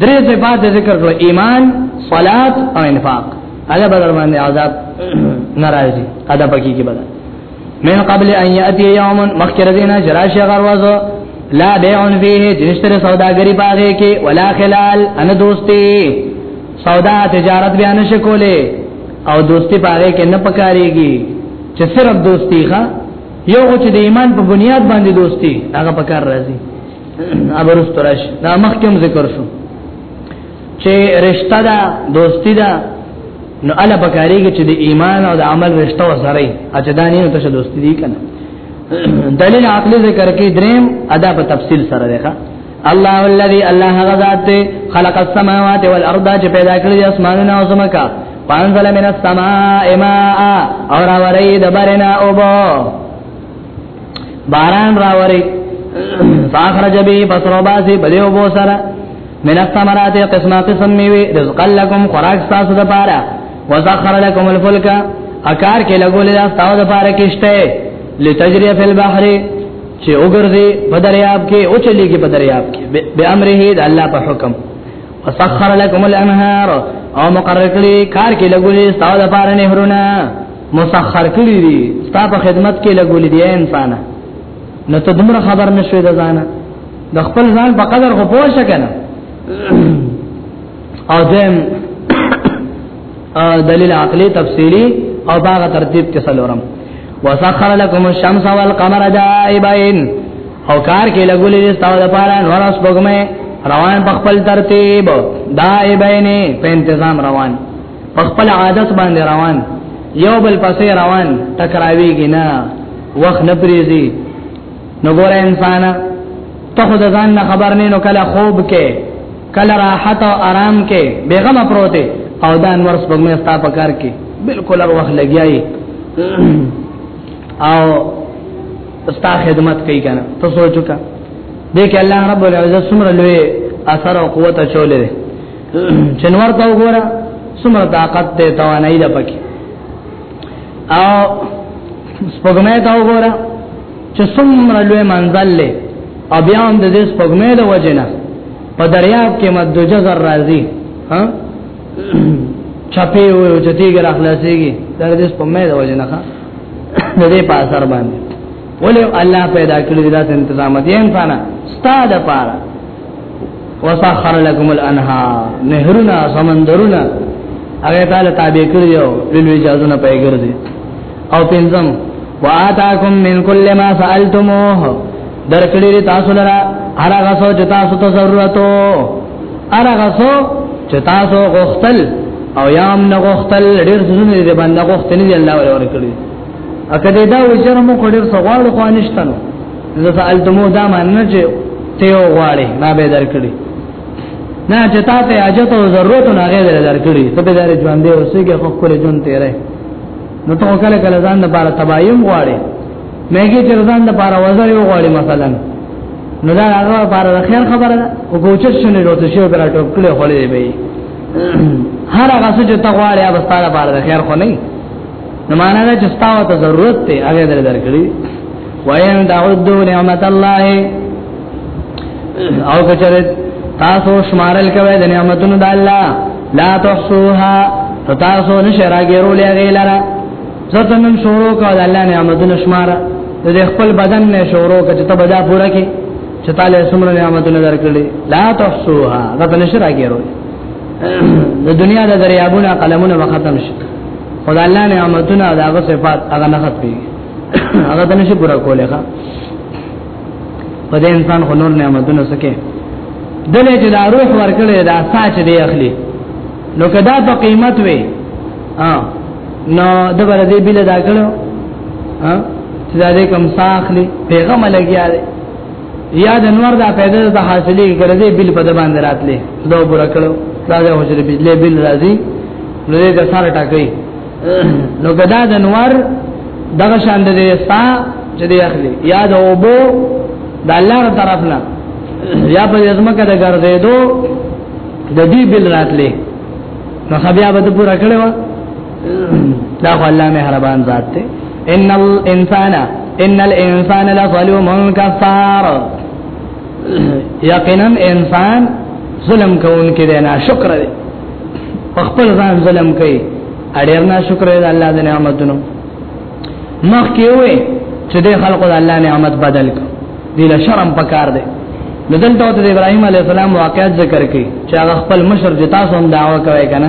درې صفات ذکر کړو ایمان صلات او انفاق هغه بدر باندې عذاب ناراضي ادا پکې کې بدر من قبل ان یاتی یوم مخکره دینا جراش غروازو لا بیع فیه جنشتر سوداگری پاگه کی ولا خلال ان دوستی سودا تجارت بیان شکوله او دوستی پاگه کې نه پکاریږي چې صرف دوستی ښا یو چې د ایمان په بنیاد باندې دوستی هغه پکار راځي ابرست راش دا مخکم ذکر شو چې رشتہ دا دوستی دا نو الا بکاریږي چې د ایمان او د عمل رشتہ وسره اچ دا نه ته دوستی دی کنه دلیل عقلی ذکر کې دریم ادا په تفصیل سره ده الله الذي الله غذات خلق السماوات والارض چې پیدا کړی اسمانونه او زمکا پانځل من السماء ماء اور اورید برنا اوبو باران راوري فاخرج به بصرباسي بلیو بو سره من الثمرات قسمه قسم میوه رزق لكم خوراک تاسو د پاره وسخر لكم الفلك اکار کې لګول دا تاسو د پاره کېشته لتجري في البحر چې وګرځي په دریاب کې او چلی کې په دریاب کې به امره د الله په حکم وسخر لكم الانهار او مقرر کړی کار کې لګولې ستاسو لپاره نهرونه مسخر کړی دی ستا په خدمت کې لګولې دی انسان نو ته دومره خبر نشوې د ځان د خپل ځان په قدر خو پوه شکنه او دیم دلیل عقلی تفصیلی او باغ ترتیب کې سلورم وسخر لكم الشمس والقمر دائبين او کار کې لګولې دي تاسو د پاره نور اوس بګمه روان په خپل ترتیب دائبین په تنظیم روان په خپل عادت باندې روان یو بل پسې روان ټکراویږي نه وخت نه پریزي نو ګور انسان ته خود ځان نه خبر نه نو کله خوب کې کله راحت او آرام کې بیغمه پروت او دا انور سپګمې ستا په کار کې بالکل هر وخت لګیای او ستا خدمت کوي کنه ته سوچو کا دیکھ الله رب العزت سمره لوی اثر او قوت چولې جنور ته وګوره څومره طاقت ته توانایي ده پکې او سپوږمۍ ته وګوره چې څومره لوی منزل له او بیا هم د دې سپوږمۍ د وجنه په دریاب کې مد جزر راځي ها چپی وي او چتیګ راخلاصيږي د دې سپوږمۍ د وجنه ښه د دې په اثر باندې ولې الله پیدا کړی دا تنظیم دي انسان ستاد پاره وسخر لكم الانهار نهرنا سمندرنا هغه تعالی تابع کړی یو لوی جازونه پای ګرځي او پنځم واتاکم من کل ما سالتموه درکړی تاسو لرا هرغه سو چې تاسو ته ضرورت او هرغه سو چې تاسو غوښتل او یام نه غوښتل ډیر څه نه دي باندې غوښتل دي الله ورکړي اکه دې دا وچر مو خډر سوال خو انشتنو زه سالتمو دا معنی چې ته غواړي ما به درکړي نه چې تا ته اجته او ضرورت نه غیر درکړي ته به دار ژوند دی اوسېږي خو کول جون تیرې نو ته کله کله ځان د بار تبایم غواړي مېږي چې ځان د بار وزر یو غواړي مثلا نو دا هغه بار د خیر خبره ده او کوچر شنه روته شو پر ټوپ کړي خولې به هر هغه څه چې تغواړي هغه ستاره بار د خیر خو نه نو معنا دا چې ستاسو ته ضرورت ته هغه در درکړي وین تعودو نعمت الله او کچره تاسو شمارل کوي د نعمتونو د الله لا تحصوها تاسو نشراګیرو لږه لره زتنن شروع کو د الله نعمتونو شمار د خپل بدن نه شروع کچ ته بدا پورا کې چې تعالی سمره نعمتونه درکړي لا تحصوها غته نشراګیرو د دنیا د دریابونو قلمونه به ختم شي خدای الله نعمتونه او داغه صفات هغه نه ختمي هغه د نشي پورا کولای ښا په دې انسان خو نور نعمتونه سکے دله چې دا روح ورکړي دا ساچ دی اخلي نو کدا په قیمت وي ها نو د بر دې بل دا کړو ها چې دا دې کم ساخلي پیغام لګیا دی یا د نور دا پیدا د حاصلې ګرځي بل په د باندې راتلې دا پورا کړو دا د حجره بجلی بل راځي نو دې د سره ټاکي نو کدا د نور دغه شان د سا چې دی اخلي یا د اوبو د الله تر طرف نه یا په ازمه کې د ګرځې دو د دې بل راتلې نو خبیا به پورا کړو دا الله مهربان ذات ته ان الانسان ان الانسان لظلوم کفار یقینا انسان ظلم کوونکی دی نه شکر دی خپل ځان ظلم کوي اړیر نه شکر دی الله د نعمتونو مخ کې وې چې د خلقو د الله نعمت بدل کړ دی له شرم پکار دی نو دلته د ابراهيم عليه السلام واقعیت ذکر کړي چې هغه خپل مشر جتا سوم داوا کوي کنه